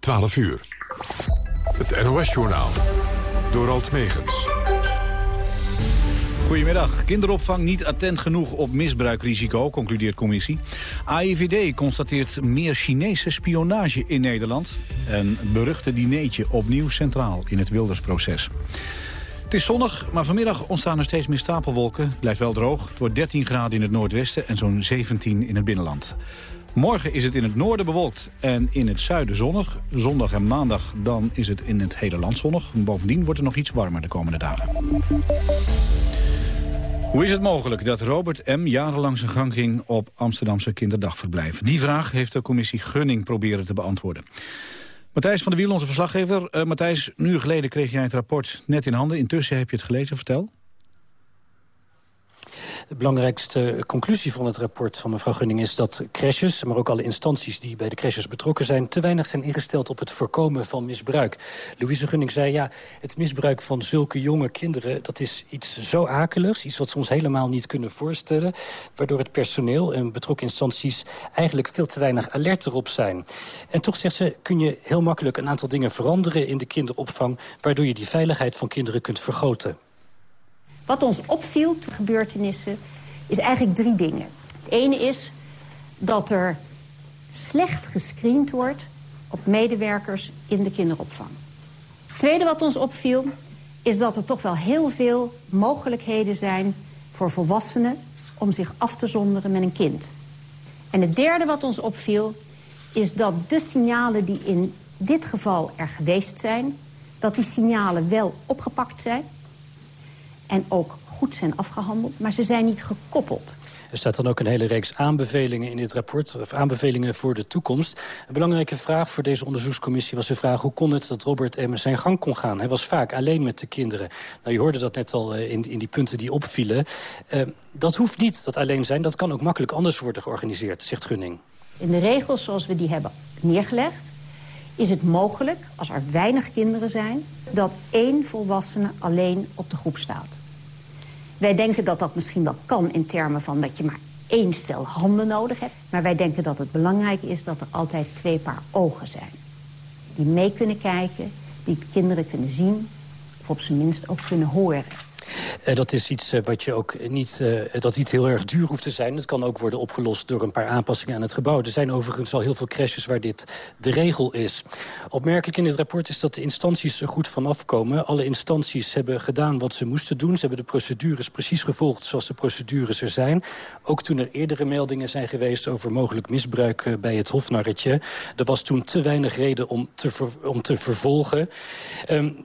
12 uur. Het NOS-journaal. Door Alt Megens. Goedemiddag. Kinderopvang niet attent genoeg op misbruikrisico, concludeert commissie. AIVD constateert meer Chinese spionage in Nederland. En beruchte dineetje opnieuw centraal in het Wildersproces. Het is zonnig, maar vanmiddag ontstaan er steeds meer stapelwolken. Blijft wel droog. Het wordt 13 graden in het noordwesten en zo'n 17 in het binnenland. Morgen is het in het noorden bewolkt en in het zuiden zonnig. Zondag en maandag dan is het in het hele land zonnig. Bovendien wordt het nog iets warmer de komende dagen. Hoe is het mogelijk dat Robert M. jarenlang zijn gang ging op Amsterdamse kinderdagverblijven? Die vraag heeft de commissie Gunning proberen te beantwoorden. Matthijs van der Wiel, onze verslaggever. Uh, Matthijs, een uur geleden kreeg jij het rapport net in handen. Intussen heb je het gelezen, vertel. De belangrijkste conclusie van het rapport van mevrouw Gunning is dat crashes, maar ook alle instanties die bij de crashes betrokken zijn, te weinig zijn ingesteld op het voorkomen van misbruik. Louise Gunning zei, ja, het misbruik van zulke jonge kinderen, dat is iets zo akeligs, iets wat ze ons helemaal niet kunnen voorstellen, waardoor het personeel en betrokken instanties eigenlijk veel te weinig alert erop zijn. En toch, zegt ze, kun je heel makkelijk een aantal dingen veranderen in de kinderopvang, waardoor je die veiligheid van kinderen kunt vergroten. Wat ons opviel toen gebeurtenissen is eigenlijk drie dingen. Het ene is dat er slecht gescreend wordt op medewerkers in de kinderopvang. Het tweede wat ons opviel is dat er toch wel heel veel mogelijkheden zijn voor volwassenen om zich af te zonderen met een kind. En het derde wat ons opviel is dat de signalen die in dit geval er geweest zijn... dat die signalen wel opgepakt zijn en ook goed zijn afgehandeld, maar ze zijn niet gekoppeld. Er staat dan ook een hele reeks aanbevelingen in dit rapport, of aanbevelingen voor de toekomst. Een belangrijke vraag voor deze onderzoekscommissie was de vraag... hoe kon het dat Robert M. zijn gang kon gaan? Hij was vaak alleen met de kinderen. Nou, je hoorde dat net al eh, in, in die punten die opvielen. Uh, dat hoeft niet, dat alleen zijn. Dat kan ook makkelijk anders worden georganiseerd, zegt Gunning. In de regels zoals we die hebben neergelegd is het mogelijk, als er weinig kinderen zijn... dat één volwassene alleen op de groep staat. Wij denken dat dat misschien wel kan in termen van dat je maar één stel handen nodig hebt. Maar wij denken dat het belangrijk is dat er altijd twee paar ogen zijn. Die mee kunnen kijken, die kinderen kunnen zien of op zijn minst ook kunnen horen. Uh, dat is iets uh, wat je ook niet, uh, dat niet heel erg duur hoeft te zijn. Het kan ook worden opgelost door een paar aanpassingen aan het gebouw. Er zijn overigens al heel veel crashes waar dit de regel is. Opmerkelijk in dit rapport is dat de instanties er goed van afkomen. Alle instanties hebben gedaan wat ze moesten doen. Ze hebben de procedures precies gevolgd zoals de procedures er zijn. Ook toen er eerdere meldingen zijn geweest over mogelijk misbruik bij het Hofnarretje. Er was toen te weinig reden om te, om te vervolgen. Um,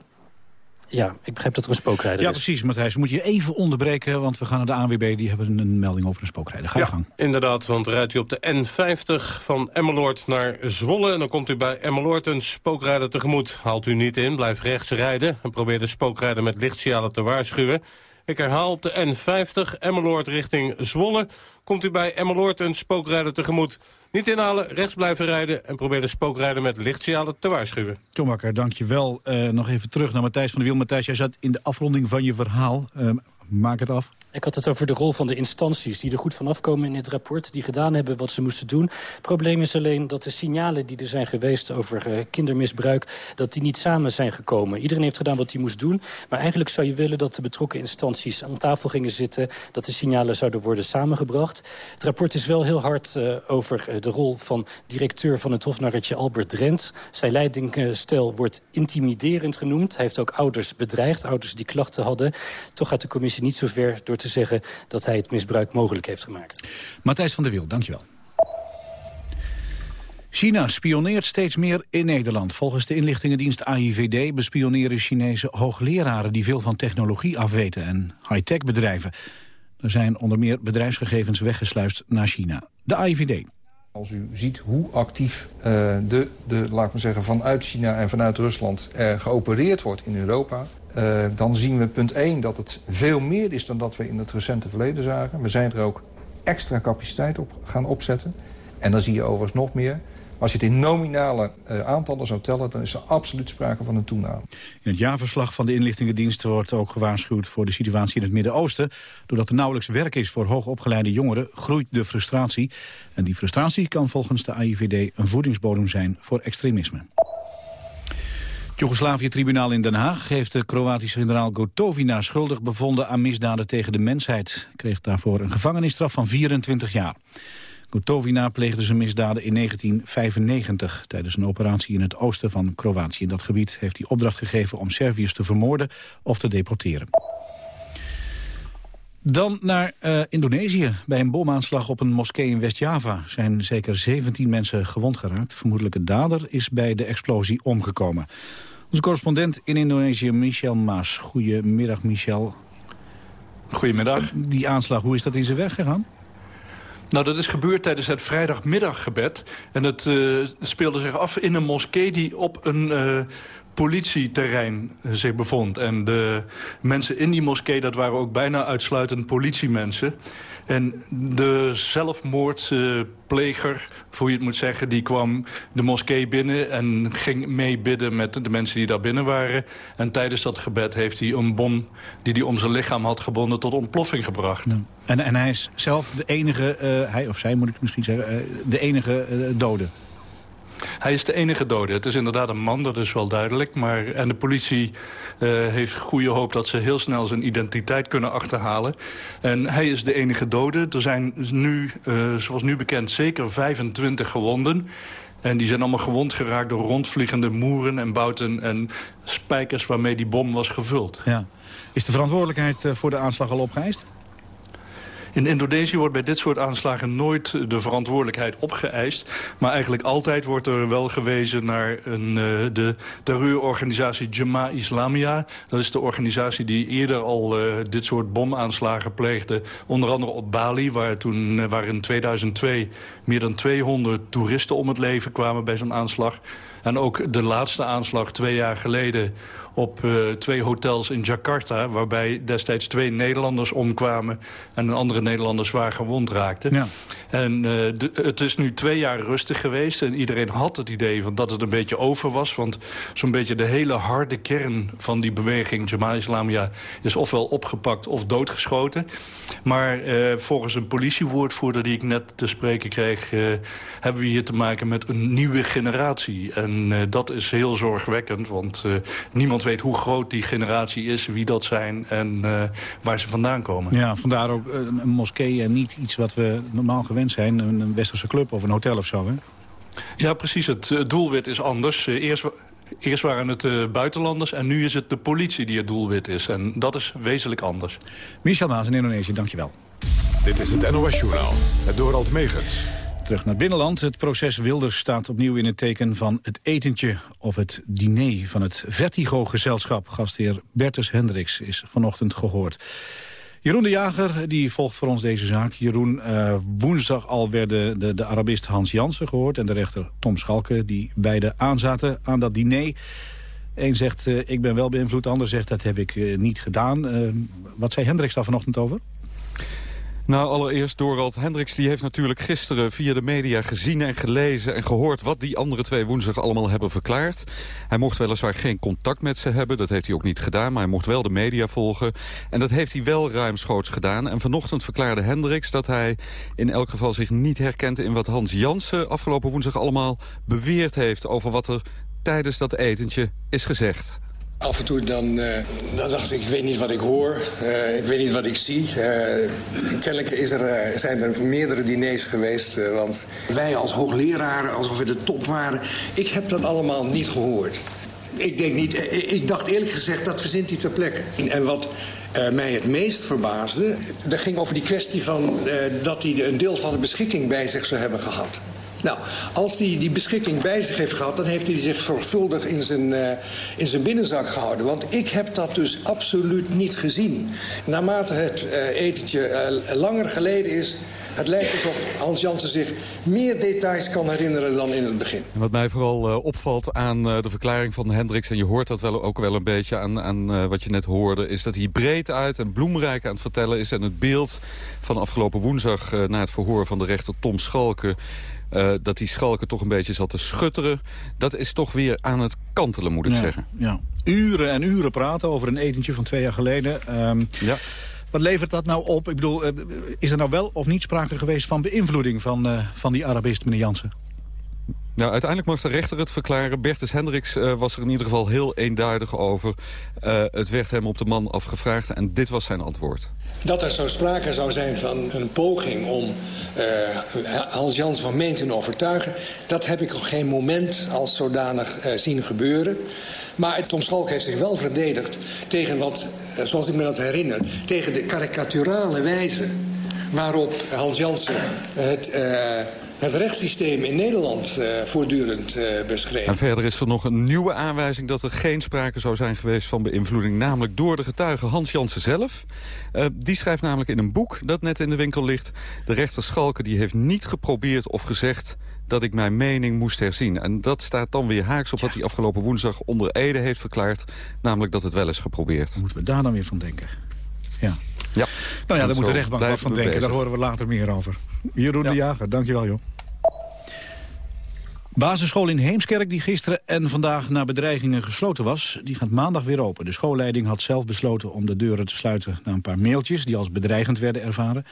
ja, ik begrijp dat er een spookrijder ja, is. Ja, precies, Matthijs. Moet je even onderbreken, want we gaan naar de ANWB. Die hebben een melding over een spookrijder. Ga je ja, gang. inderdaad, want rijdt u op de N50 van Emmeloord naar Zwolle... en dan komt u bij Emmeloord een spookrijder tegemoet. Haalt u niet in, blijf rechts rijden... en probeer de spookrijder met lichtsignalen te waarschuwen. Ik herhaal op de N50 Emmeloord richting Zwolle. Komt u bij Emmeloord een spookrijder tegemoet... Niet inhalen, rechts blijven rijden en probeer de spookrijder met lichtsignalen te waarschuwen. Tom Bakker, dank je wel. Uh, nog even terug naar Matthijs van der Wiel. Matthijs, jij zat in de afronding van je verhaal. Uh, maak het af. Ik had het over de rol van de instanties die er goed van afkomen in dit rapport. Die gedaan hebben wat ze moesten doen. Het probleem is alleen dat de signalen die er zijn geweest over uh, kindermisbruik... dat die niet samen zijn gekomen. Iedereen heeft gedaan wat hij moest doen. Maar eigenlijk zou je willen dat de betrokken instanties aan tafel gingen zitten. Dat de signalen zouden worden samengebracht. Het rapport is wel heel hard uh, over uh, de rol van directeur van het hofnarretje Albert Drent. Zijn leidingstijl wordt intimiderend genoemd. Hij heeft ook ouders bedreigd, ouders die klachten hadden. Toch gaat de commissie niet zo ver door te zeggen dat hij het misbruik mogelijk heeft gemaakt. Matthijs van der Wiel, dankjewel. China spioneert steeds meer in Nederland. Volgens de inlichtingendienst AIVD bespioneren Chinese hoogleraren... die veel van technologie afweten en high-tech bedrijven. Er zijn onder meer bedrijfsgegevens weggesluist naar China. De AIVD. Als u ziet hoe actief uh, de, de, laat maar zeggen, vanuit China en vanuit Rusland er geopereerd wordt in Europa... Uh, dan zien we punt 1 dat het veel meer is dan dat we in het recente verleden zagen. We zijn er ook extra capaciteit op gaan opzetten. En dan zie je overigens nog meer. Als je het in nominale uh, aantallen zou tellen... dan is er absoluut sprake van een toename. In het jaarverslag van de inlichtingendienst wordt ook gewaarschuwd... voor de situatie in het Midden-Oosten. Doordat er nauwelijks werk is voor hoogopgeleide jongeren... groeit de frustratie. En die frustratie kan volgens de AIVD een voedingsbodem zijn voor extremisme. Het Joegoslavië-tribunaal in Den Haag heeft de Kroatische generaal Gotovina schuldig bevonden aan misdaden tegen de mensheid. Hij kreeg daarvoor een gevangenisstraf van 24 jaar. Gotovina pleegde zijn misdaden in 1995 tijdens een operatie in het oosten van Kroatië. In dat gebied heeft hij opdracht gegeven om Serviërs te vermoorden of te deporteren. Dan naar uh, Indonesië. Bij een bomaanslag op een moskee in West-Java zijn zeker 17 mensen gewond geraakt. Vermoedelijke dader is bij de explosie omgekomen. Onze correspondent in Indonesië, Michel Maas. Goedemiddag, Michel. Goedemiddag. Die aanslag, hoe is dat in zijn werk gegaan? Nou, dat is gebeurd tijdens het vrijdagmiddaggebed. En het uh, speelde zich af in een moskee die op een uh, politieterrein zich bevond. En de mensen in die moskee, dat waren ook bijna uitsluitend politiemensen. En de zelfmoordpleger, hoe je het moet zeggen... die kwam de moskee binnen en ging mee bidden met de mensen die daar binnen waren. En tijdens dat gebed heeft hij een bom die hij om zijn lichaam had gebonden... tot ontploffing gebracht. En, en hij is zelf de enige, uh, hij of zij moet ik misschien zeggen, uh, de enige dode? Hij is de enige dode. Het is inderdaad een man, dat is wel duidelijk. Maar, en de politie uh, heeft goede hoop dat ze heel snel zijn identiteit kunnen achterhalen. En hij is de enige dode. Er zijn nu, uh, zoals nu bekend, zeker 25 gewonden. En die zijn allemaal gewond geraakt door rondvliegende moeren en bouten... en spijkers waarmee die bom was gevuld. Ja. Is de verantwoordelijkheid voor de aanslag al opgeëist? In Indonesië wordt bij dit soort aanslagen nooit de verantwoordelijkheid opgeëist. Maar eigenlijk altijd wordt er wel gewezen naar een, uh, de terreurorganisatie Jemaah Islamiyah. Dat is de organisatie die eerder al uh, dit soort bomaanslagen pleegde. Onder andere op Bali, waar, toen, uh, waar in 2002 meer dan 200 toeristen om het leven kwamen bij zo'n aanslag. En ook de laatste aanslag twee jaar geleden op uh, twee hotels in Jakarta... waarbij destijds twee Nederlanders omkwamen... en een andere Nederlander zwaar gewond raakte. Ja. En uh, de, het is nu twee jaar rustig geweest... en iedereen had het idee van dat het een beetje over was. Want zo'n beetje de hele harde kern van die beweging... Jamaat Islamia is ofwel opgepakt of doodgeschoten. Maar uh, volgens een politiewoordvoerder die ik net te spreken kreeg... hebben we hier te maken met een nieuwe generatie. En dat is heel zorgwekkend, want niemand weet hoe groot die generatie is, wie dat zijn en uh, waar ze vandaan komen. Ja, vandaar ook een, een moskee en niet iets wat we normaal gewend zijn. Een, een westerse club of een hotel of zo, hè? Ja, precies. Het uh, doelwit is anders. Eerst... Eerst waren het uh, buitenlanders en nu is het de politie die het doelwit is. En dat is wezenlijk anders. Michel Maas in Indonesië, dankjewel. Dit is het NOS-journaal, het Dorald Megens. Terug naar binnenland. Het proces Wilders staat opnieuw in het teken van het etentje of het diner van het Vertigo-gezelschap. Gastheer Bertus Hendricks is vanochtend gehoord. Jeroen de Jager die volgt voor ons deze zaak. Jeroen, uh, woensdag al werden de, de Arabist Hans Jansen gehoord... en de rechter Tom Schalke, die beide aanzaten aan dat diner. Eén zegt, uh, ik ben wel beïnvloed, de ander zegt, dat heb ik uh, niet gedaan. wat zei Hendricks daar vanochtend over? Nou, allereerst Dorald Hendricks die heeft natuurlijk gisteren via de media gezien en gelezen en gehoord wat die andere twee woensdag allemaal hebben verklaard. Hij mocht weliswaar geen contact met ze hebben, dat heeft hij ook niet gedaan, maar hij mocht wel de media volgen. En dat heeft hij wel ruimschoots gedaan. En vanochtend verklaarde Hendricks dat hij in elk geval zich niet herkent in wat Hans Jansen afgelopen woensdag allemaal beweerd heeft over wat er tijdens dat etentje is gezegd. Af en toe dan, uh, dan dacht ik, ik weet niet wat ik hoor, uh, ik weet niet wat ik zie. Uh, kennelijk is er, zijn er meerdere diners geweest, want wij als hoogleraren, alsof we de top waren... ik heb dat allemaal niet gehoord. Ik denk niet, ik dacht eerlijk gezegd, dat verzint hij ter plekke. En wat mij het meest verbaasde, dat ging over die kwestie van... dat hij een deel van de beschikking bij zich zou hebben gehad. Nou, als hij die beschikking bij zich heeft gehad... dan heeft hij zich zorgvuldig in zijn, uh, in zijn binnenzak gehouden. Want ik heb dat dus absoluut niet gezien. Naarmate het uh, etentje uh, langer geleden is... Het lijkt alsof Hans Jansen zich meer details kan herinneren dan in het begin. Wat mij vooral opvalt aan de verklaring van Hendricks... en je hoort dat wel, ook wel een beetje aan, aan wat je net hoorde... is dat hij breed uit en bloemrijk aan het vertellen is. En het beeld van afgelopen woensdag na het verhoor van de rechter Tom Schalke... Uh, dat die schalken toch een beetje zat te schutteren. Dat is toch weer aan het kantelen, moet ik ja, zeggen. Ja. Uren en uren praten over een etentje van twee jaar geleden. Um, ja. Wat levert dat nou op? Ik bedoel, is er nou wel of niet sprake geweest van beïnvloeding van, uh, van die Arabist, meneer Jansen? Nou, uiteindelijk mag de rechter het verklaren. Bertus Hendricks uh, was er in ieder geval heel eenduidig over. Uh, het werd hem op de man afgevraagd en dit was zijn antwoord. Dat er zo sprake zou zijn van een poging om uh, Hans Jans van Meen te overtuigen... dat heb ik op geen moment als zodanig zien gebeuren. Maar Tom Schalk heeft zich wel verdedigd tegen wat, zoals ik me dat herinner... tegen de karikaturale wijze waarop Hans Jansen het het rechtssysteem in Nederland uh, voortdurend uh, beschreven. En verder is er nog een nieuwe aanwijzing dat er geen sprake zou zijn geweest van beïnvloeding. Namelijk door de getuige Hans Jansen zelf. Uh, die schrijft namelijk in een boek dat net in de winkel ligt. De rechter Schalke die heeft niet geprobeerd of gezegd dat ik mijn mening moest herzien. En dat staat dan weer haaks op wat hij afgelopen woensdag onder Ede heeft verklaard. Namelijk dat het wel is geprobeerd. Moeten we daar dan weer van denken? Ja. Ja. Nou ja, daar moet de rechtbank wat van denken. Daar horen we later meer over. Jeroen ja. de Jager, dankjewel joh. Basisschool in Heemskerk, die gisteren en vandaag na bedreigingen gesloten was... die gaat maandag weer open. De schoolleiding had zelf besloten om de deuren te sluiten... na een paar mailtjes die als bedreigend werden ervaren.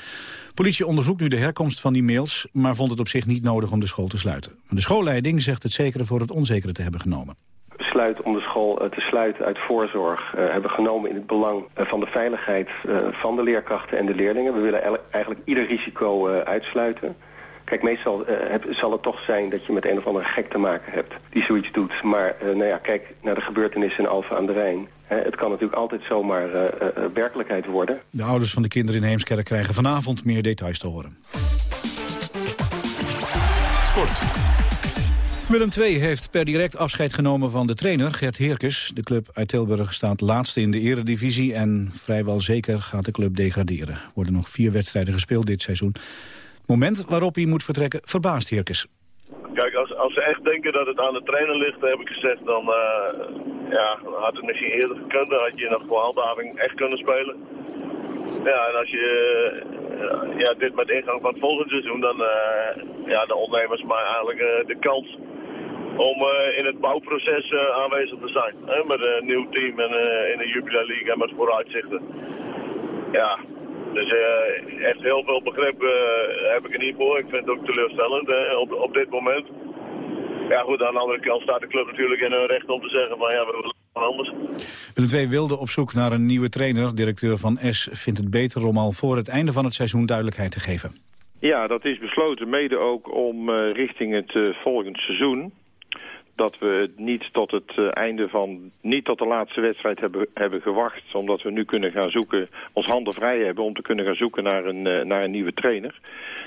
Politie onderzoekt nu de herkomst van die mails... maar vond het op zich niet nodig om de school te sluiten. Maar de schoolleiding zegt het zekere voor het onzekere te hebben genomen besluit om de school eh, te sluiten uit voorzorg uh, hebben genomen in het belang uh, van de veiligheid van de leerkrachten en de leerlingen. We willen eigenlijk ieder risico uitsluiten. Kijk, meestal heb, zal het toch zijn dat je met een of andere gek te maken hebt die zoiets doet. Maar nou ja, kijk naar de gebeurtenissen in Alphen aan de Rijn. het kan natuurlijk altijd zomaar werkelijkheid worden. De ouders van de kinderen in Heemskerk krijgen vanavond meer details te horen. Sport. Willem II heeft per direct afscheid genomen van de trainer Gert Heerkes. De club uit Tilburg staat laatste in de eredivisie... en vrijwel zeker gaat de club degraderen. Er worden nog vier wedstrijden gespeeld dit seizoen. Moment waarop hij moet vertrekken verbaast Heerkes. Kijk, als, als ze echt denken dat het aan de trainer ligt, heb ik gezegd... dan uh, ja, had het misschien eerder gekund. Dan had je nog voor handhaving echt kunnen spelen. Ja, en als je uh, ja, dit met ingang van het volgende seizoen... dan uh, ja, de ondernemers maar eigenlijk de kans om in het bouwproces aanwezig te zijn. Hè, met een nieuw team en in de Jupiler League en met vooruitzichten. Ja, dus echt heel veel begrip heb ik er niet voor. Ik vind het ook teleurstellend op, op dit moment. Ja goed, aan de andere kant staat de club natuurlijk in hun recht om te zeggen van ja, we willen anders. Willem II wilde op zoek naar een nieuwe trainer. Directeur van S vindt het beter om al voor het einde van het seizoen duidelijkheid te geven. Ja, dat is besloten mede ook om richting het volgende seizoen dat we niet tot het eh, einde van, niet tot de laatste wedstrijd hebben, hebben gewacht. Omdat we nu kunnen gaan zoeken, ons handen vrij hebben om te kunnen gaan zoeken naar een, eh, naar een nieuwe trainer.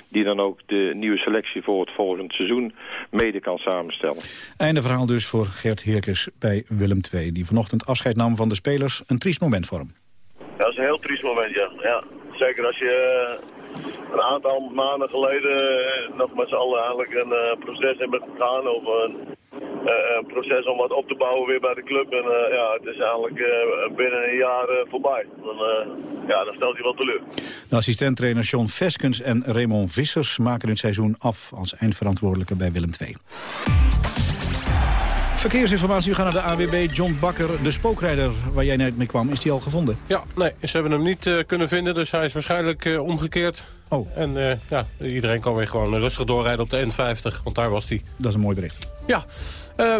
Die dan ook de nieuwe selectie voor het volgende seizoen mede kan samenstellen. Einde verhaal dus voor Gert Heerkes bij Willem II. Die vanochtend afscheid nam van de spelers. Een triest moment voor hem. Dat is een heel triest moment, ja. ja. Zeker als je eh, een aantal maanden geleden nog met z'n allen eigenlijk een proces hebben gedaan... of een een proces om wat op te bouwen weer bij de club. En uh, ja, het is eigenlijk uh, binnen een jaar voorbij. Dan, ja, dan stelt hij wel teleur. De assistenttrainer John Veskens en Raymond Vissers maken het seizoen af als eindverantwoordelijke bij Willem II. Verkeersinformatie, we gaan naar de AWB. John Bakker, de spookrijder waar jij net mee kwam, is die al gevonden? Ja, nee, ze hebben hem niet uh, kunnen vinden, dus hij is waarschijnlijk uh, omgekeerd. Oh. En uh, ja, iedereen kan weer gewoon rustig doorrijden op de N50, want daar was hij. Dat is een mooi bericht. Ja,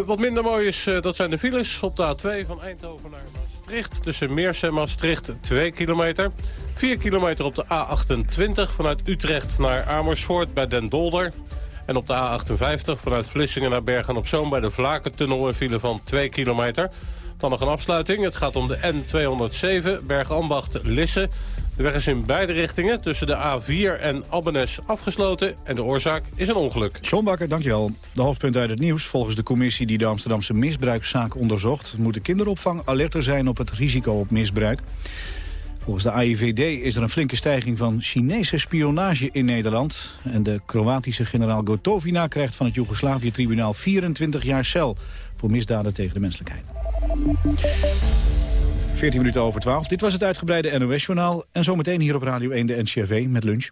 wat minder mooi is, dat zijn de files op de A2 van Eindhoven naar Maastricht. Tussen Meers en Maastricht 2 kilometer. 4 kilometer op de A28 vanuit Utrecht naar Amersfoort bij Den Dolder. En op de A58 vanuit Vlissingen naar Bergen-op-Zoom... bij de Vlakentunnel een file van 2 kilometer. Dan nog een afsluiting. Het gaat om de N207 Bergambacht-Lisse. De weg is in beide richtingen tussen de A4 en Abbenes afgesloten. En de oorzaak is een ongeluk. John Bakker, dankjewel. De hoofdpunt uit het nieuws. Volgens de commissie die de Amsterdamse misbruikszaak onderzocht... moet de kinderopvang alerter zijn op het risico op misbruik. Volgens de AIVD is er een flinke stijging van Chinese spionage in Nederland. En de Kroatische generaal Gotovina krijgt van het Joegoslavië-tribunaal 24 jaar cel voor misdaden tegen de menselijkheid. 14 minuten over 12. Dit was het uitgebreide NOS-journaal. En zometeen hier op Radio 1 de NCRV met lunch.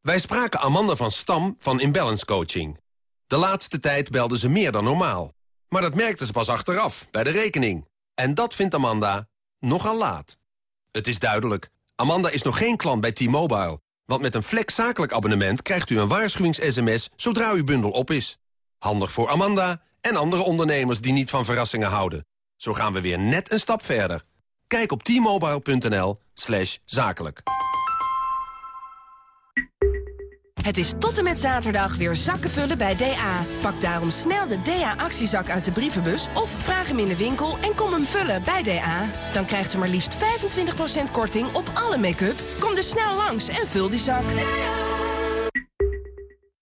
Wij spraken Amanda van Stam van Imbalance Coaching. De laatste tijd belde ze meer dan normaal. Maar dat merkte ze pas achteraf, bij de rekening. En dat vindt Amanda nogal laat. Het is duidelijk, Amanda is nog geen klant bij T-Mobile. Want met een Flex zakelijk abonnement krijgt u een waarschuwings-sms zodra uw bundel op is. Handig voor Amanda en andere ondernemers die niet van verrassingen houden. Zo gaan we weer net een stap verder. Kijk op t-mobile.nl slash zakelijk. Het is tot en met zaterdag weer zakken vullen bij DA. Pak daarom snel de DA-actiezak uit de brievenbus... of vraag hem in de winkel en kom hem vullen bij DA. Dan krijgt u maar liefst 25% korting op alle make-up. Kom dus snel langs en vul die zak.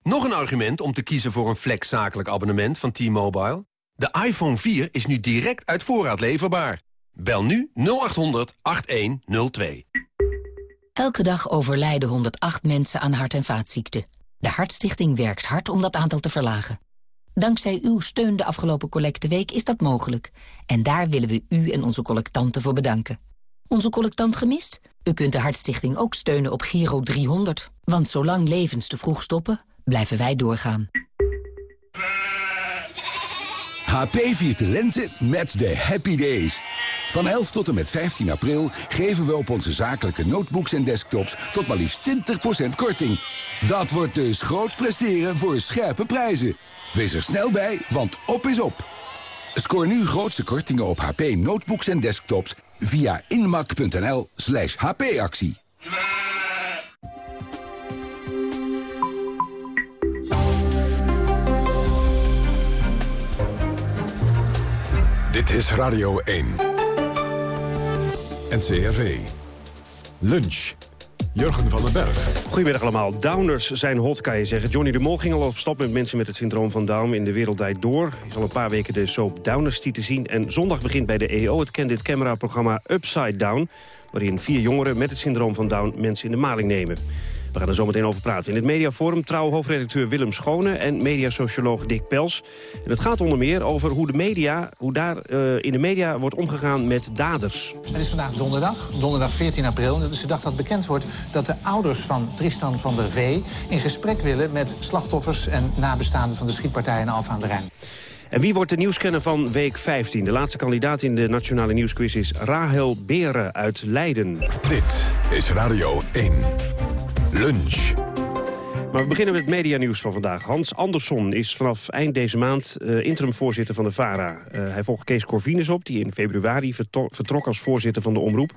Nog een argument om te kiezen voor een Flex zakelijk abonnement van T-Mobile? De iPhone 4 is nu direct uit voorraad leverbaar. Bel nu 0800 8102. Elke dag overlijden 108 mensen aan hart- en vaatziekten. De Hartstichting werkt hard om dat aantal te verlagen. Dankzij uw steun de afgelopen collecteweek is dat mogelijk. En daar willen we u en onze collectanten voor bedanken. Onze collectant gemist? U kunt de Hartstichting ook steunen op Giro 300. Want zolang levens te vroeg stoppen, blijven wij doorgaan. HP viert de lente met de Happy Days. Van 11 tot en met 15 april geven we op onze zakelijke notebooks en desktops tot maar liefst 20% korting. Dat wordt dus groots presteren voor scherpe prijzen. Wees er snel bij, want op is op. Scoor nu grootste kortingen op HP notebooks en desktops via inmak.nl slash hpactie. Dit is Radio 1. NCRV. Lunch. Jurgen van den Berg. Goedemiddag allemaal. Downers zijn hot, kan je zeggen. Johnny de Mol ging al op stap met mensen met het syndroom van Down in de wereld door. Je zal een paar weken de soap Downers te zien. En zondag begint bij de EO het Candid Camera-programma Upside Down... waarin vier jongeren met het syndroom van Down mensen in de maling nemen. We gaan er zo meteen over praten. In het mediaforum trouw hoofdredacteur Willem Schone en mediasocioloog Dick Pels. En het gaat onder meer over hoe, de media, hoe daar uh, in de media wordt omgegaan met daders. Het is vandaag donderdag, donderdag 14 april. En dat is de dag dat bekend wordt dat de ouders van Tristan van der Vee... in gesprek willen met slachtoffers en nabestaanden van de schietpartij in Alphen aan de Rijn. En wie wordt de nieuwskenner van week 15? De laatste kandidaat in de Nationale Nieuwsquiz is Rahel Beren uit Leiden. Dit is Radio 1. Lunch. Maar we beginnen met het medianieuws van vandaag. Hans Andersson is vanaf eind deze maand uh, interim-voorzitter van de VARA. Uh, hij volgt Kees Corvinus op, die in februari vertrok als voorzitter van de omroep.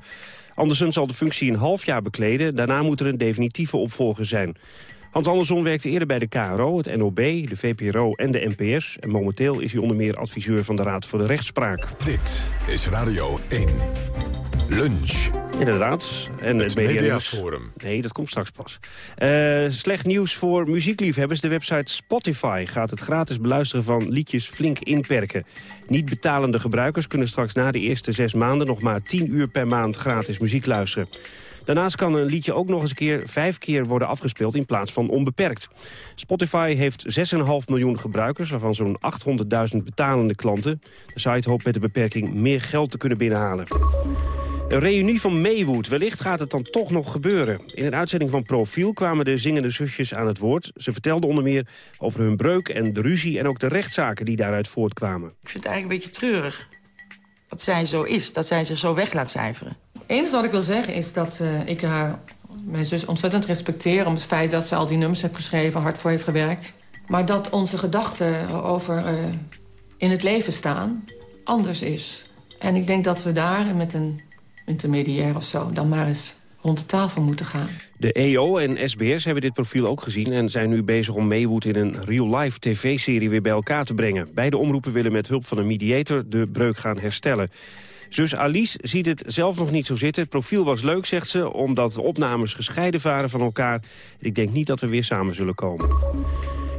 Andersson zal de functie een half jaar bekleden. Daarna moet er een definitieve opvolger zijn. Hans Andersson werkte eerder bij de KRO, het NOB, de VPRO en de NPS. En momenteel is hij onder meer adviseur van de Raad voor de Rechtspraak. Dit is Radio 1. Lunch. Inderdaad. En het, het Mediaforum. Nee, dat komt straks pas. Uh, slecht nieuws voor muziekliefhebbers. De website Spotify gaat het gratis beluisteren van liedjes flink inperken. Niet betalende gebruikers kunnen straks na de eerste zes maanden... nog maar 10 uur per maand gratis muziek luisteren. Daarnaast kan een liedje ook nog eens een keer vijf keer worden afgespeeld in plaats van onbeperkt. Spotify heeft 6,5 miljoen gebruikers, waarvan zo'n 800.000 betalende klanten. De site hoopt met de beperking meer geld te kunnen binnenhalen. Een reunie van Maywood. Wellicht gaat het dan toch nog gebeuren. In een uitzending van Profiel kwamen de zingende zusjes aan het woord. Ze vertelden onder meer over hun breuk en de ruzie... en ook de rechtszaken die daaruit voortkwamen. Ik vind het eigenlijk een beetje treurig dat zij zo is. Dat zij zich zo weg laat cijferen. Het enige wat ik wil zeggen is dat uh, ik haar, mijn zus ontzettend respecteer... om het feit dat ze al die nummers heeft geschreven, hard voor heeft gewerkt. Maar dat onze gedachten over uh, in het leven staan anders is. En ik denk dat we daar met een intermediair of zo... dan maar eens rond de tafel moeten gaan. De EO en SBS hebben dit profiel ook gezien... en zijn nu bezig om Maywood in een real-life tv-serie weer bij elkaar te brengen. Beide omroepen willen met hulp van een mediator de breuk gaan herstellen. Zus Alice ziet het zelf nog niet zo zitten. Het profiel was leuk, zegt ze, omdat de opnames gescheiden waren van elkaar. Ik denk niet dat we weer samen zullen komen.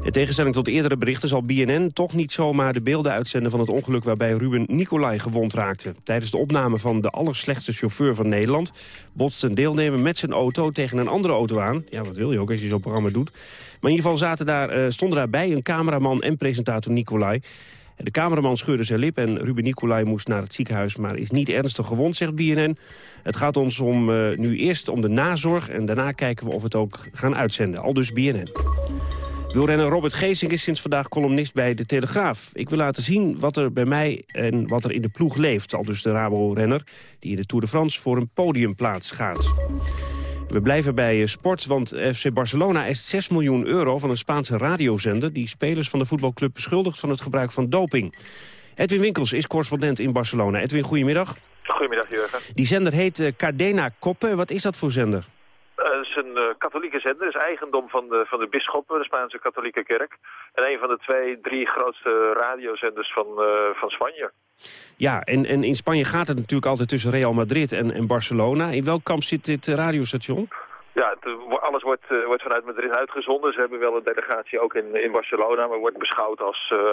In tegenstelling tot eerdere berichten zal BNN toch niet zomaar de beelden uitzenden van het ongeluk waarbij Ruben Nicolai gewond raakte. Tijdens de opname van de allerslechtste chauffeur van Nederland botste een deelnemer met zijn auto tegen een andere auto aan. Ja, wat wil je ook als je zo'n programma doet. Maar in ieder geval zaten daar, uh, stonden daarbij een cameraman en presentator Nicolai. De cameraman scheurde zijn lip en Ruben Nicolai moest naar het ziekenhuis... maar is niet ernstig gewond, zegt BNN. Het gaat ons om, uh, nu eerst om de nazorg en daarna kijken we of we het ook gaan uitzenden. Al dus BNN. Wielrenner Robert Geesing is sinds vandaag columnist bij De Telegraaf. Ik wil laten zien wat er bij mij en wat er in de ploeg leeft. Al dus de Rabo-renner die in de Tour de France voor een podiumplaats gaat. We blijven bij eh, sport, want FC Barcelona eist 6 miljoen euro van een Spaanse radiozender... die spelers van de voetbalclub beschuldigt van het gebruik van doping. Edwin Winkels is correspondent in Barcelona. Edwin, goedemiddag. Goedemiddag, Jurgen. Die zender heet uh, Cadena Coppe. Wat is dat voor zender? Is een uh, katholieke zender, is eigendom van de, van de bisschoppen, de Spaanse katholieke kerk. En een van de twee, drie grootste radiozenders van, uh, van Spanje. Ja, en, en in Spanje gaat het natuurlijk altijd tussen Real Madrid en, en Barcelona. In welk kamp zit dit radiostation? Ja, het, alles wordt, uh, wordt vanuit Madrid uitgezonden. Ze hebben wel een delegatie ook in, in Barcelona, maar wordt beschouwd als, uh,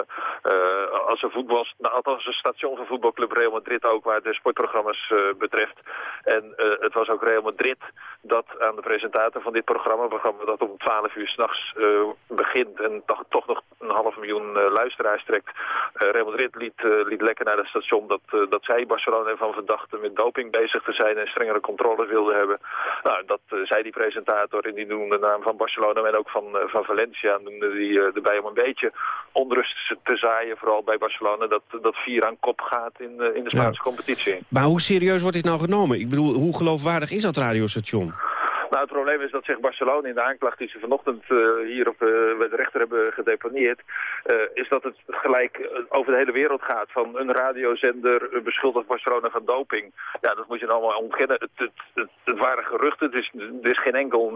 als een voetbal, nou, een station van voetbalclub Real Madrid ook, waar de sportprogramma's betreft. En het was ook Real Madrid dat aan de presentator van dit programma, een programma dat om 12 uur s'nachts begint en toch, toch nog een half miljoen luisteraars trekt. Real Madrid liet, liet lekker naar het station dat, dat zij Barcelona ervan verdachten met doping bezig te zijn en strengere controles wilden hebben. Nou, dat zei die presentator en die noemde de naam van Barcelona en ook van, uh, van Valencia. Noemde die uh, erbij om een beetje onrust te zaaien, vooral bij Barcelona, dat, dat vier aan kop gaat in, uh, in de Spaanse ja. competitie. Maar hoe serieus wordt dit nou genomen? Ik bedoel, hoe geloofwaardig is dat radiostation? Nou, het probleem is dat zich Barcelona in de aanklacht die ze vanochtend uh, hier op, uh, bij de rechter hebben gedeponeerd, uh, is dat het gelijk over de hele wereld gaat. Van een radiozender beschuldigt Barcelona van doping. Ja, dat moet je allemaal ontkennen. Het, het, het, het waren geruchten, dus er is geen enkel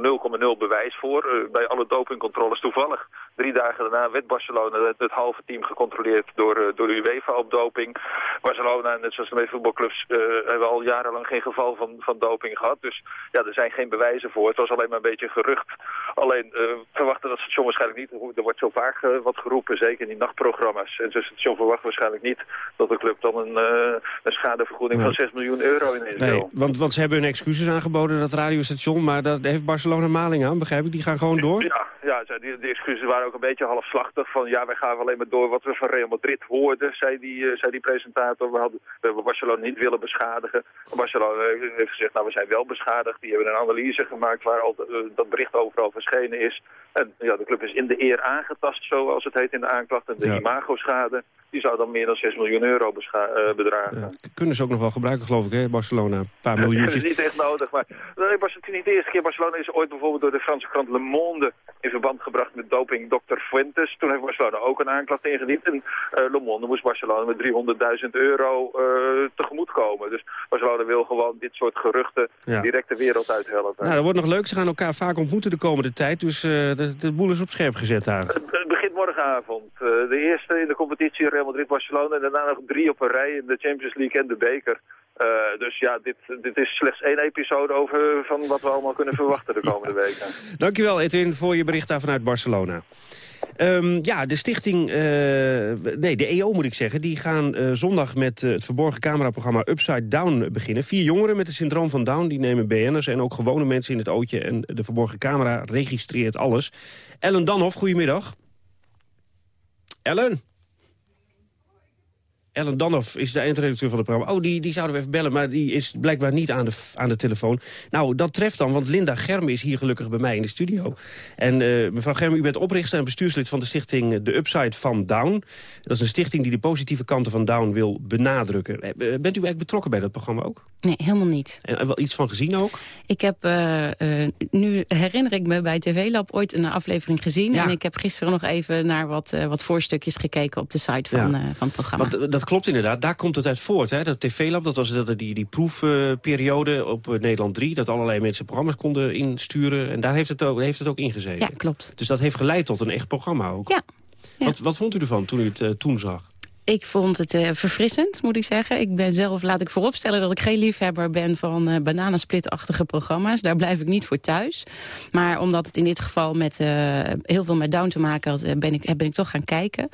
0,0 bewijs voor. bij alle dopingcontroles toevallig. Drie dagen daarna werd Barcelona, het, het halve team, gecontroleerd door, door de UEFA op doping. Barcelona, net zoals de meeste voetbalclubs, hebben al jarenlang geen geval van, van doping gehad. Dus ja, er zijn geen bewijzen voor. Het was alleen maar een beetje gerucht. Alleen uh, verwachten dat station waarschijnlijk niet. Er wordt zo vaak uh, wat geroepen, zeker in die nachtprogramma's. En dus het station verwacht waarschijnlijk niet dat de club dan een, uh, een schadevergoeding van 6 miljoen euro ineens nee, wil. Want, want ze hebben hun excuses aangeboden, dat radiostation. Maar daar heeft Barcelona maling aan, begrijp ik? Die gaan gewoon door? Ja, ja die, die excuses waren ook een beetje halfslachtig. Van ja, wij gaan alleen maar door wat we van Real Madrid hoorden, zei die, zei die presentator. We, hadden, we hebben Barcelona niet willen beschadigen. Barcelona heeft gezegd, nou we zijn wel beschadigd. Die hebben een analyse gemaakt waar al de, dat bericht overal verschenen is. En ja, de club is in de eer aangetast, zoals het heet in de aanklacht. En de ja. imagoschade, die zou dan meer dan 6 miljoen euro uh, bedragen. Ja. Kunnen ze ook nog wel gebruiken, geloof ik, hè, Barcelona? Een paar miljoentjes. dat is niet echt nodig, maar nee, was het niet de eerste keer. Barcelona is ooit bijvoorbeeld door de Franse krant Le Monde in verband gebracht met doping Dr. Fuentes. Toen heeft Barcelona ook een aanklacht ingediend. En uh, Le Monde moest Barcelona met 300.000 euro uh, tegemoet komen. Dus Barcelona wil gewoon dit soort geruchten ja. direct de wereld uithelpen. Nou, wordt nog leuk. Ze gaan elkaar vaak ontmoeten de komende tijd. Dus uh, de, de boel is op scherp gezet daar. Het, begint morgenavond. Uh, de eerste in de competitie Real Madrid-Barcelona. En daarna nog drie op een rij in de Champions League en de beker. Uh, dus ja, dit, dit is slechts één episode over van wat we allemaal kunnen verwachten de komende weken. Dankjewel Edwin voor je bericht daar vanuit Barcelona. Um, ja, de stichting, uh, nee, de EO moet ik zeggen... die gaan uh, zondag met uh, het verborgen cameraprogramma Upside Down beginnen. Vier jongeren met het syndroom van Down, die nemen BN'ers... en ook gewone mensen in het ootje. En de verborgen camera registreert alles. Ellen Danhoff, goedemiddag. Ellen? Ellen Danhoff is de eindredacteur van het programma. Oh, die, die zouden we even bellen, maar die is blijkbaar niet aan de, aan de telefoon. Nou, dat treft dan, want Linda Germe is hier gelukkig bij mij in de studio. En uh, mevrouw Germe, u bent oprichter en bestuurslid van de stichting The Upside van Down. Dat is een stichting die de positieve kanten van Down wil benadrukken. Bent u eigenlijk betrokken bij dat programma ook? Nee, helemaal niet. En wel iets van gezien ook? Ik heb, uh, uh, nu herinner ik me bij TV Lab ooit een aflevering gezien. Ja. En ik heb gisteren nog even naar wat, wat voorstukjes gekeken op de site van, ja. van het programma. Want, dat klopt inderdaad. Daar komt het uit voort. Hè? Dat TV-lab, dat was dat, die, die proefperiode op Nederland 3... dat allerlei mensen programma's konden insturen. En daar heeft het ook, heeft het ook ingezeten. Ja, klopt. Dus dat heeft geleid tot een echt programma ook. Ja. ja. Wat, wat vond u ervan toen u het uh, toen zag? Ik vond het uh, verfrissend, moet ik zeggen. Ik ben zelf, laat ik vooropstellen dat ik geen liefhebber ben van uh, bananensplitachtige programma's. Daar blijf ik niet voor thuis. Maar omdat het in dit geval met, uh, heel veel met Down te maken had, ben, ik, ben ik toch gaan kijken.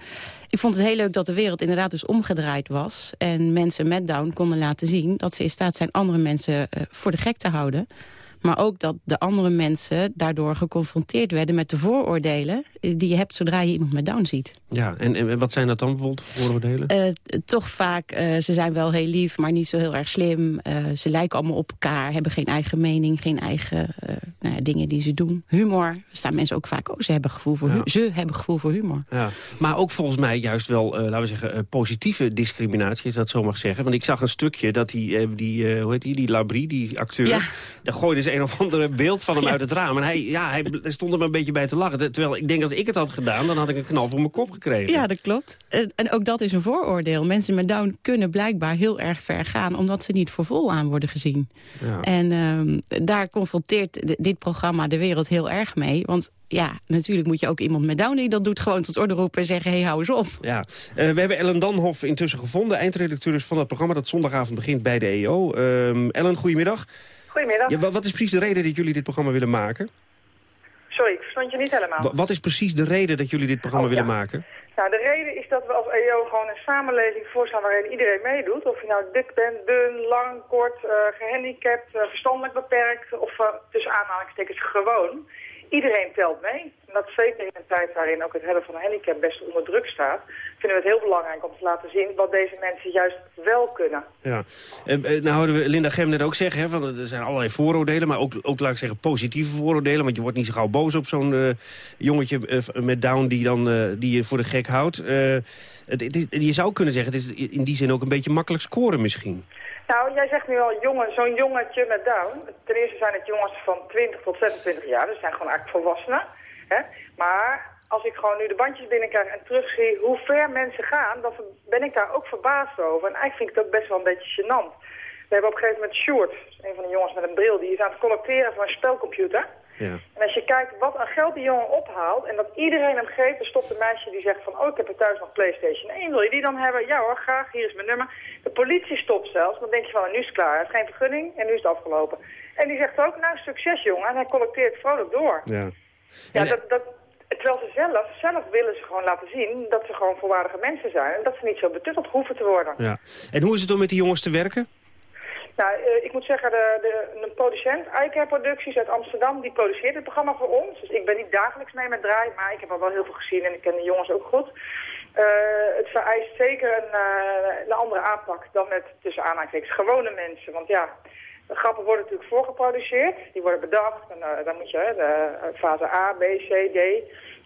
Ik vond het heel leuk dat de wereld inderdaad dus omgedraaid was. En mensen met Down konden laten zien dat ze in staat zijn andere mensen voor de gek te houden. Maar ook dat de andere mensen daardoor geconfronteerd werden met de vooroordelen die je hebt zodra je iemand met Down ziet. Ja, en, en wat zijn dat dan bijvoorbeeld vooroordelen? Uh, toch vaak, uh, ze zijn wel heel lief, maar niet zo heel erg slim. Uh, ze lijken allemaal op elkaar, hebben geen eigen mening, geen eigen nou ja, dingen die ze doen. Humor, staan mensen ook vaak, oh, ze hebben gevoel voor, ja. ze hebben gevoel voor humor. Ja. Maar ook volgens mij juist wel, laten we zeggen, positieve discriminatie, als dat zo mag zeggen. Want ik zag een stukje dat die, die hoe heet die, die Labrie, die acteur, ja. daar gooide ze een of ander beeld van hem uit het raam. En hij, ja, hij stond er maar een beetje bij te lachen. Terwijl ik denk, als ik het had gedaan, dan had ik een knal voor mijn kop gekregen. Ja, dat klopt. En, ook dat is een vooroordeel. Mensen met Down kunnen blijkbaar heel erg ver gaan... omdat ze niet voor vol aan worden gezien. Ja. En ehm, daar confronteert dit programma de wereld heel erg mee. Want ja, natuurlijk moet je ook iemand met Down die dat doet... gewoon tot orde roepen en zeggen, hey, hou eens op. Ja, uh, we hebben Ellen Danhoff intussen gevonden... eindredacteur van het programma dat zondagavond begint bij de EO. Uh, ehm, Ellen, goedemiddag. Goedemiddag. Ja, wat is precies de reden dat jullie dit programma willen maken? Sorry, ik verstond je niet helemaal. wat is precies de reden dat jullie dit programma oh, willen maken? Nou, de reden is dat we als EO gewoon een samenleving voorstaan waarin iedereen meedoet. Of je nou dik bent, dun, lang, kort, uh, gehandicapt, uh, verstandelijk beperkt of uh, tussen aanhalingstekens gewoon iedereen telt mee. En dat zeker in een tijd waarin ook het hebben van een handicap best onder druk staat... vinden we het heel belangrijk om te laten zien wat deze mensen juist wel kunnen. Ja, uh, nou houden we Linda Gem net ook zeggen, hè, van, er zijn allerlei vooroordelen... maar ook, ook, laat ik zeggen, positieve vooroordelen. Want je wordt niet zo gauw boos op zo'n uh, jongetje uh, met Down die, dan, die je voor de gek houdt. Het, je zou kunnen zeggen, het is in die zin ook een beetje makkelijk scoren misschien. Nou, jij zegt nu al jongen, zo'n jongetje met Down. Ten eerste zijn het jongens van 20 tot 26 jaar, dus zijn gewoon eigenlijk volwassenen. Hè? Maar als ik gewoon nu de bandjes binnenkrijg en terugzie hoe ver mensen gaan, dan ben ik daar ook verbaasd over. En eigenlijk vind ik ook best wel een beetje gênant. We hebben op een gegeven moment Sjoerd, een van de jongens met een bril, die is aan het collecteren van een spelcomputer. Ja. En als je kijkt wat een geld die jongen ophaalt en dat iedereen hem geeft, er stopt een meisje die zegt van, oh ik heb er thuis nog Playstation 1, wil je die dan hebben? Ja hoor, graag, hier is mijn nummer. De politie stopt zelfs, dan denk je van, nu is het klaar, hij heeft geen vergunning en nu is het afgelopen. En die zegt ook, nou succes jongen, en hij collecteert vrolijk door. Ja, ja dat, dat, terwijl ze zelf, zelf willen ze gewoon laten zien dat ze gewoon volwaardige mensen zijn en dat ze niet zo betutteld hoeven te worden. Ja. En hoe is het om met die jongens te werken? Nou, uh, ik moet zeggen, de, de, een producent, iCare Producties uit Amsterdam, die produceert het programma voor ons. Dus ik ben niet dagelijks mee met draai, maar ik heb al wel heel veel gezien en ik ken de jongens ook goed. Uh, het vereist zeker een, uh, een andere aanpak dan met tussen aanhalingstekens gewone mensen. Want ja, grappen worden natuurlijk voorgeproduceerd, die worden bedacht. En dan moet je de fase A, B, C, D.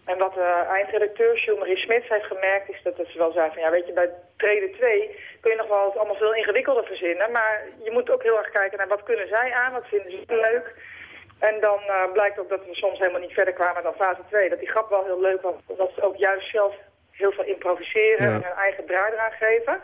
En wat de eindredacteur, Jules-Marie Smits, heeft gemerkt... is dat ze wel zei van, ja, weet je, bij treden 2 kun je nog wel het allemaal veel ingewikkelder verzinnen. Maar je moet ook heel erg kijken naar wat kunnen zij aan, wat vinden ze leuk. En dan uh, blijkt ook dat we soms helemaal niet verder kwamen dan fase 2. Dat die grap wel heel leuk was, omdat ze ook juist zelf heel veel improviseren en hun eigen draai eraan geven.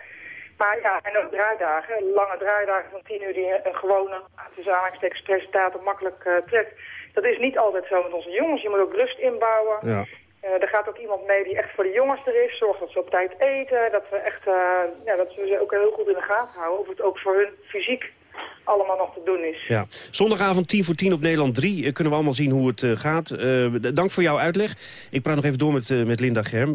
Maar ja, en ook draaidagen, lange draaidagen van 10 uur die een gewone, tussen presentator makkelijk uh, trekt. Dat is niet altijd zo met onze jongens. Je moet ook rust inbouwen. Ja. Uh, er gaat ook iemand mee die echt voor de jongens er is. Zorgt dat ze op tijd eten. Dat we, echt, uh, ja, dat we ze ook heel goed in de gaten houden. Of het ook voor hun fysiek allemaal nog te doen is. Ja. Zondagavond 10 voor 10 op Nederland 3 uh, kunnen we allemaal zien hoe het uh, gaat. Uh, dank voor jouw uitleg. Ik praat nog even door met, met Linda Germ.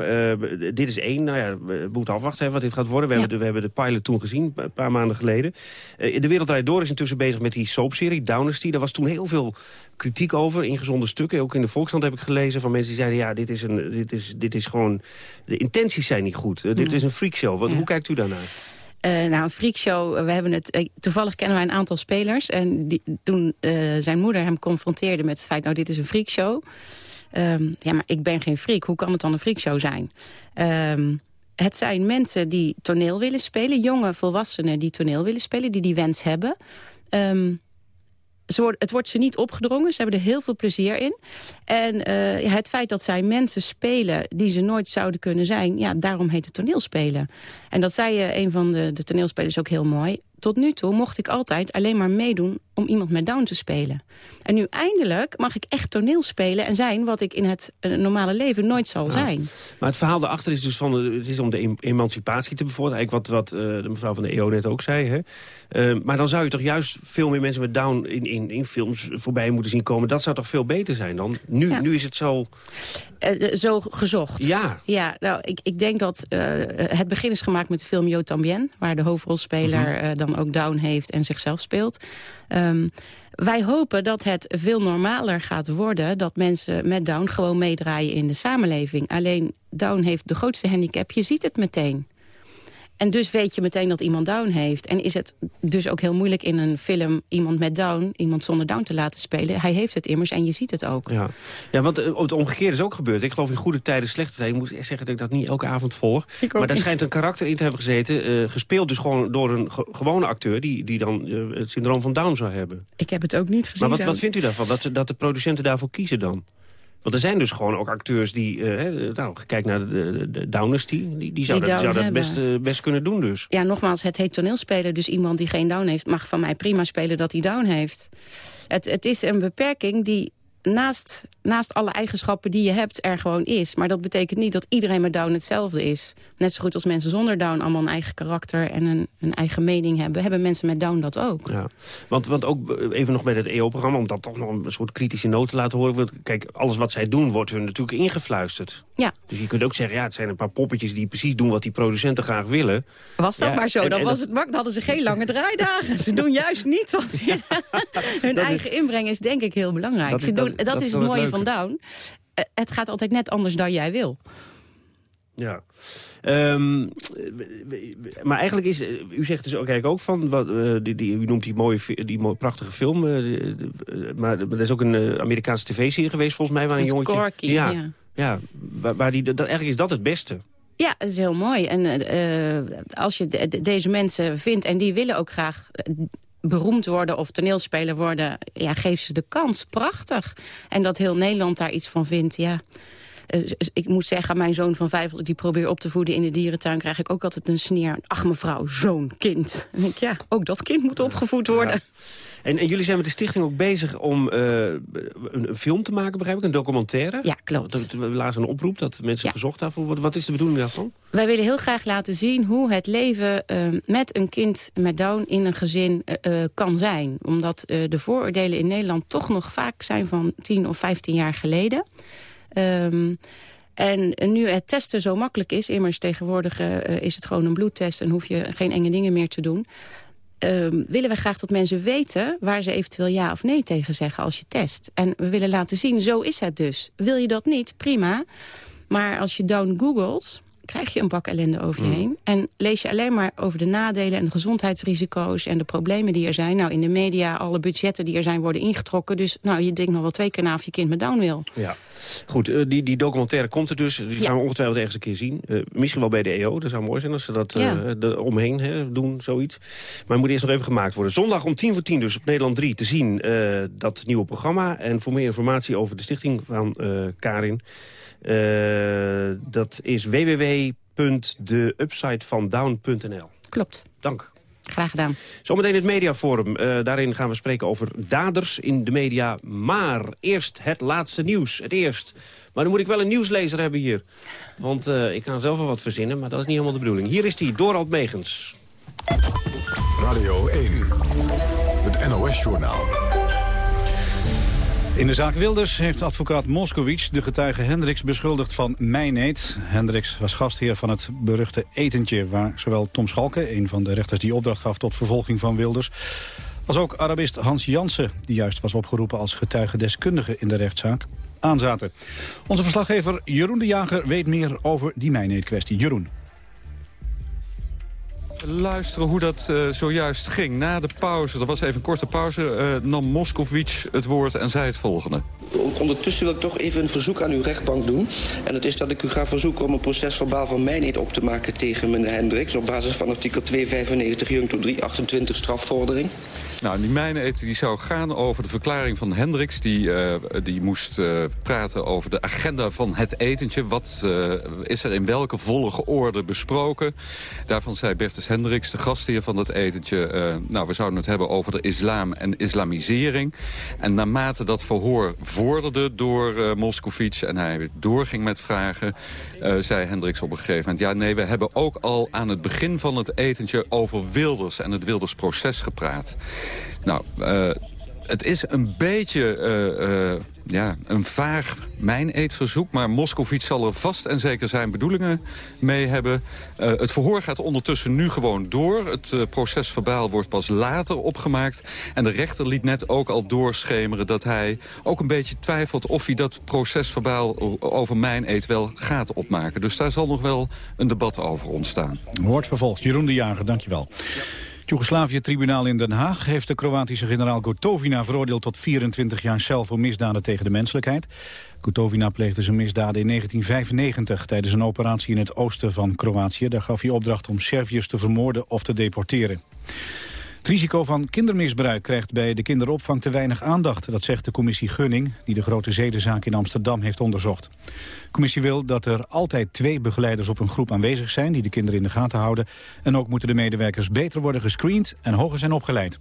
dit is één, nou ja, we moeten afwachten hè, wat dit gaat worden. We, ja. hebben de, we hebben de pilot toen gezien, een paar maanden geleden. de Wereld Door is intussen bezig met die soapserie, Downesty. Daar was toen heel veel kritiek over, ingezonde stukken. Ook in de Volkskrant heb ik gelezen van mensen die zeiden... ja, dit is, een, dit is, dit is gewoon... de intenties zijn niet goed. Dit is een freakshow. Wat, Hoe kijkt u daarnaar? Uh, nou, een freakshow, we hebben het, uh, toevallig kennen wij een aantal spelers. En die, toen uh, zijn moeder hem confronteerde met het feit, nou dit is een freakshow. Um, ja, maar ik ben geen freak, hoe kan het dan een freakshow zijn? Um, het zijn mensen die toneel willen spelen, jonge volwassenen die toneel willen spelen, die die wens hebben. Um, het wordt ze niet opgedrongen. Ze hebben er heel veel plezier in. En uh, het feit dat zij mensen spelen die ze nooit zouden kunnen zijn... ja, daarom heet het toneelspelen. En dat zei uh, een van de, de toneelspelers ook heel mooi. Tot nu toe mocht ik altijd alleen maar meedoen om iemand met Down te spelen. En nu eindelijk mag ik echt toneel spelen en zijn... wat ik in het uh, normale leven nooit zal zijn. Maar het verhaal daarachter is dus van... het is om de emancipatie te bevorderen. Eigenlijk wat, wat uh, de mevrouw van de EO net ook zei. Hè? Uh, maar dan zou je toch juist veel meer mensen met Down in, in, in films voorbij moeten zien komen. Dat zou toch veel beter zijn dan? Nu, ja. nu is het zo... zo gezocht. Ja. Ja, nou, ik, ik denk dat het begin is gemaakt met de film Yo Tambien... waar de hoofdrolspeler -huh. dan ook Down heeft en zichzelf speelt. Um, wij hopen dat het veel normaler gaat worden... dat mensen met Down gewoon meedraaien in de samenleving. Alleen Down heeft de grootste handicap, je ziet het meteen. En dus weet je meteen dat iemand Down heeft. En is het dus ook heel moeilijk in een film iemand met Down... iemand zonder Down te laten spelen. Hij heeft het immers en je ziet het ook. Ja, ja want uh, het omgekeerde is ook gebeurd. Ik geloof in goede tijden, slechte tijden. Ik moet zeggen dat ik dat niet elke avond volg. Maar daar schijnt een karakter in te hebben gezeten. Uh, gespeeld dus gewoon door een ge gewone acteur... die, die dan uh, het syndroom van Down zou hebben. Ik heb het ook niet gezien. Maar wat, wat vindt u daarvan? Dat, dat de producenten daarvoor kiezen dan? Want er zijn dus gewoon ook acteurs die... Uh, nou, kijk naar de, de, Downers, die, die, die zouden dat, zou dat best, uh, best kunnen doen dus. Ja, nogmaals, het heet toneelspelen. Dus iemand die geen Down heeft, mag van mij prima spelen dat hij Down heeft. Het, het is een beperking die naast, naast alle eigenschappen die je hebt er gewoon is. Maar dat betekent niet dat iedereen met Down hetzelfde is. Net zo goed als mensen zonder Down allemaal een eigen karakter en een, een eigen mening hebben... hebben mensen met Down dat ook. Ja. Want, want ook even nog bij het EO-programma, om dat toch nog een soort kritische noot te laten horen... Want, kijk, alles wat zij doen wordt hun natuurlijk ingefluisterd. Ja. Dus je kunt ook zeggen, ja, het zijn een paar poppetjes die precies doen wat die producenten graag willen. Was dat ja, maar zo, en, dan, en was dat, het, dan hadden ze geen lange draaidagen. ze doen juist niet wat hun is- eigen inbreng is denk ik heel belangrijk. Dat is- ze doen, dat- is het mooie van Down. Eh, het gaat altijd net anders dan jij wil. Ja. Ehm, maar eigenlijk is, u zegt dus ook, kijk ook van, wat, eh, die, die, u noemt die mooie, die mooie prachtige film, eh, de- maar er is ook een Amerikaanse tv-serie geweest volgens mij, waar een Met jongetje... Corky, ja, ja. ja, waar, waar die, dat, eigenlijk is dat het beste. Ja, dat is heel mooi. En als je de- de- deze mensen vindt en die willen ook graag beroemd worden of toneelspeler worden... ja, geef ze de kans. Prachtig. En dat heel Nederland daar iets van vindt, ja... Eh, Ik moet zeggen, mijn zoon van vijf, als ik die probeer op te voeden in de dierentuin, krijg ik ook altijd een sneer. Ach, mevrouw, zo'n kind. Ik, denk, ja, ook dat kind moet opgevoed worden. En, en jullie zijn met de stichting ook bezig om eh, een, film te maken, begrijp ik? Een documentaire? Ja, klopt. Dat, we lazen een oproep dat mensen gezocht hebben. Wat, wat is de bedoeling daarvan? Wij willen heel graag laten zien hoe het leven eh, met een kind met Down in een gezin eh, kan zijn. Omdat de vooroordelen in Nederland toch nog vaak zijn van 10 of 15 jaar geleden. Ehm, en nu het testen zo makkelijk is, immers tegenwoordig is het gewoon een bloedtest... en hoef je geen enge dingen meer te doen... ehm, willen we graag dat mensen weten waar ze eventueel ja of nee tegen zeggen als je test. En we willen laten zien, zo is het dus. Wil je dat niet, prima. Maar als je Down googelt, krijg je een bak ellende over je Mm. heen. En lees je alleen maar over de nadelen en de gezondheidsrisico's... en de problemen die er zijn. Nou, in de media, alle budgetten die er zijn, worden ingetrokken. Dus nou, je denkt nog wel twee keer na of je kind met Down wil. Ja. Goed, eh, die, die documentaire komt er dus. Die Ja. gaan we ongetwijfeld ergens een keer zien. Eh, misschien wel bij de EO, dat zou mooi zijn als ze dat eh, Ja. er omheen hè, doen, zoiets. Maar het moet eerst nog even gemaakt worden. Zondag om tien voor tien dus op Nederland 3 te zien dat nieuwe programma. En voor meer informatie over de stichting van Karin... eh, dat is www.deupsidevandown.nl. Klopt. Dank. Graag gedaan. Zometeen het Mediaforum. Eh, daarin gaan we spreken over daders in de media. Maar eerst het laatste nieuws. Het eerst. Maar dan moet ik wel een nieuwslezer hebben hier. Want eh, ik kan zelf wel wat verzinnen, maar dat is niet helemaal de bedoeling. Hier is die, Dorald Megens. Radio 1. Het NOS-journaal. In de zaak Wilders heeft advocaat Moskowitz de getuige Hendricks beschuldigd van mijneed. Hendricks was gastheer van het beruchte etentje... waar zowel Tom Schalke, een van de rechters die opdracht gaf tot vervolging van Wilders... als ook Arabist Hans Jansen, die juist was opgeroepen als getuigendeskundige in de rechtszaak, aanzaten. Onze verslaggever Jeroen de Jager weet meer over die mijneed-kwestie. Jeroen. Luisteren hoe dat eh, zojuist ging. Na de pauze, er was even een korte pauze, eh, nam Moskovits het woord en zei het volgende. Ondertussen wil ik toch even een verzoek aan uw rechtbank doen. En dat is dat ik u ga verzoeken om een procesverbaal van mij niet op te maken tegen meneer Hendricks... op basis van artikel 295 junk 328 strafvordering. Nou, die mijneten die zou gaan over de verklaring van Hendricks. Die, eh, die moest eh, praten over de agenda van het etentje. Wat eh, is er in welke volgorde besproken? Daarvan zei Bertus Hendricks, de gastheer van dat etentje... nou, we zouden het hebben over de islam en islamisering. En naarmate dat verhoor vorderde door eh Moskovits... en hij doorging met vragen, zei Hendricks op een gegeven moment... ja, nee, we hebben ook al aan het begin van het etentje over Wilders... en het Wilders-proces gepraat. Nou, eh, het is een beetje eh, eh, ja, een vaag mijn-eetverzoek. Maar Moskovits zal er vast en zeker zijn bedoelingen mee hebben. Het verhoor gaat ondertussen nu gewoon door. Het uh, proces verbaal wordt pas later opgemaakt. En de rechter liet net ook al doorschemeren dat hij ook een beetje twijfelt... of hij dat proces verbaal over mijn eet wel gaat opmaken. Dus daar zal nog wel een debat over ontstaan. Wordt vervolgd. Jeroen de Jager, dankjewel. Het Joegoslavië-tribunaal in Den Haag heeft de Kroatische generaal Gotovina veroordeeld tot 24 jaar cel voor misdaden tegen de menselijkheid. Gotovina pleegde zijn misdaden in 1995 tijdens een operatie in het oosten van Kroatië. Daar gaf hij opdracht om Serviërs te vermoorden of te deporteren. Het risico van kindermisbruik krijgt bij de kinderopvang te weinig aandacht. Dat zegt de commissie Gunning, die de grote zedenzaak in Amsterdam heeft onderzocht. De commissie wil dat er altijd twee begeleiders op een groep aanwezig zijn... die de kinderen in de gaten houden. En ook moeten de medewerkers beter worden gescreend en hoger zijn opgeleid.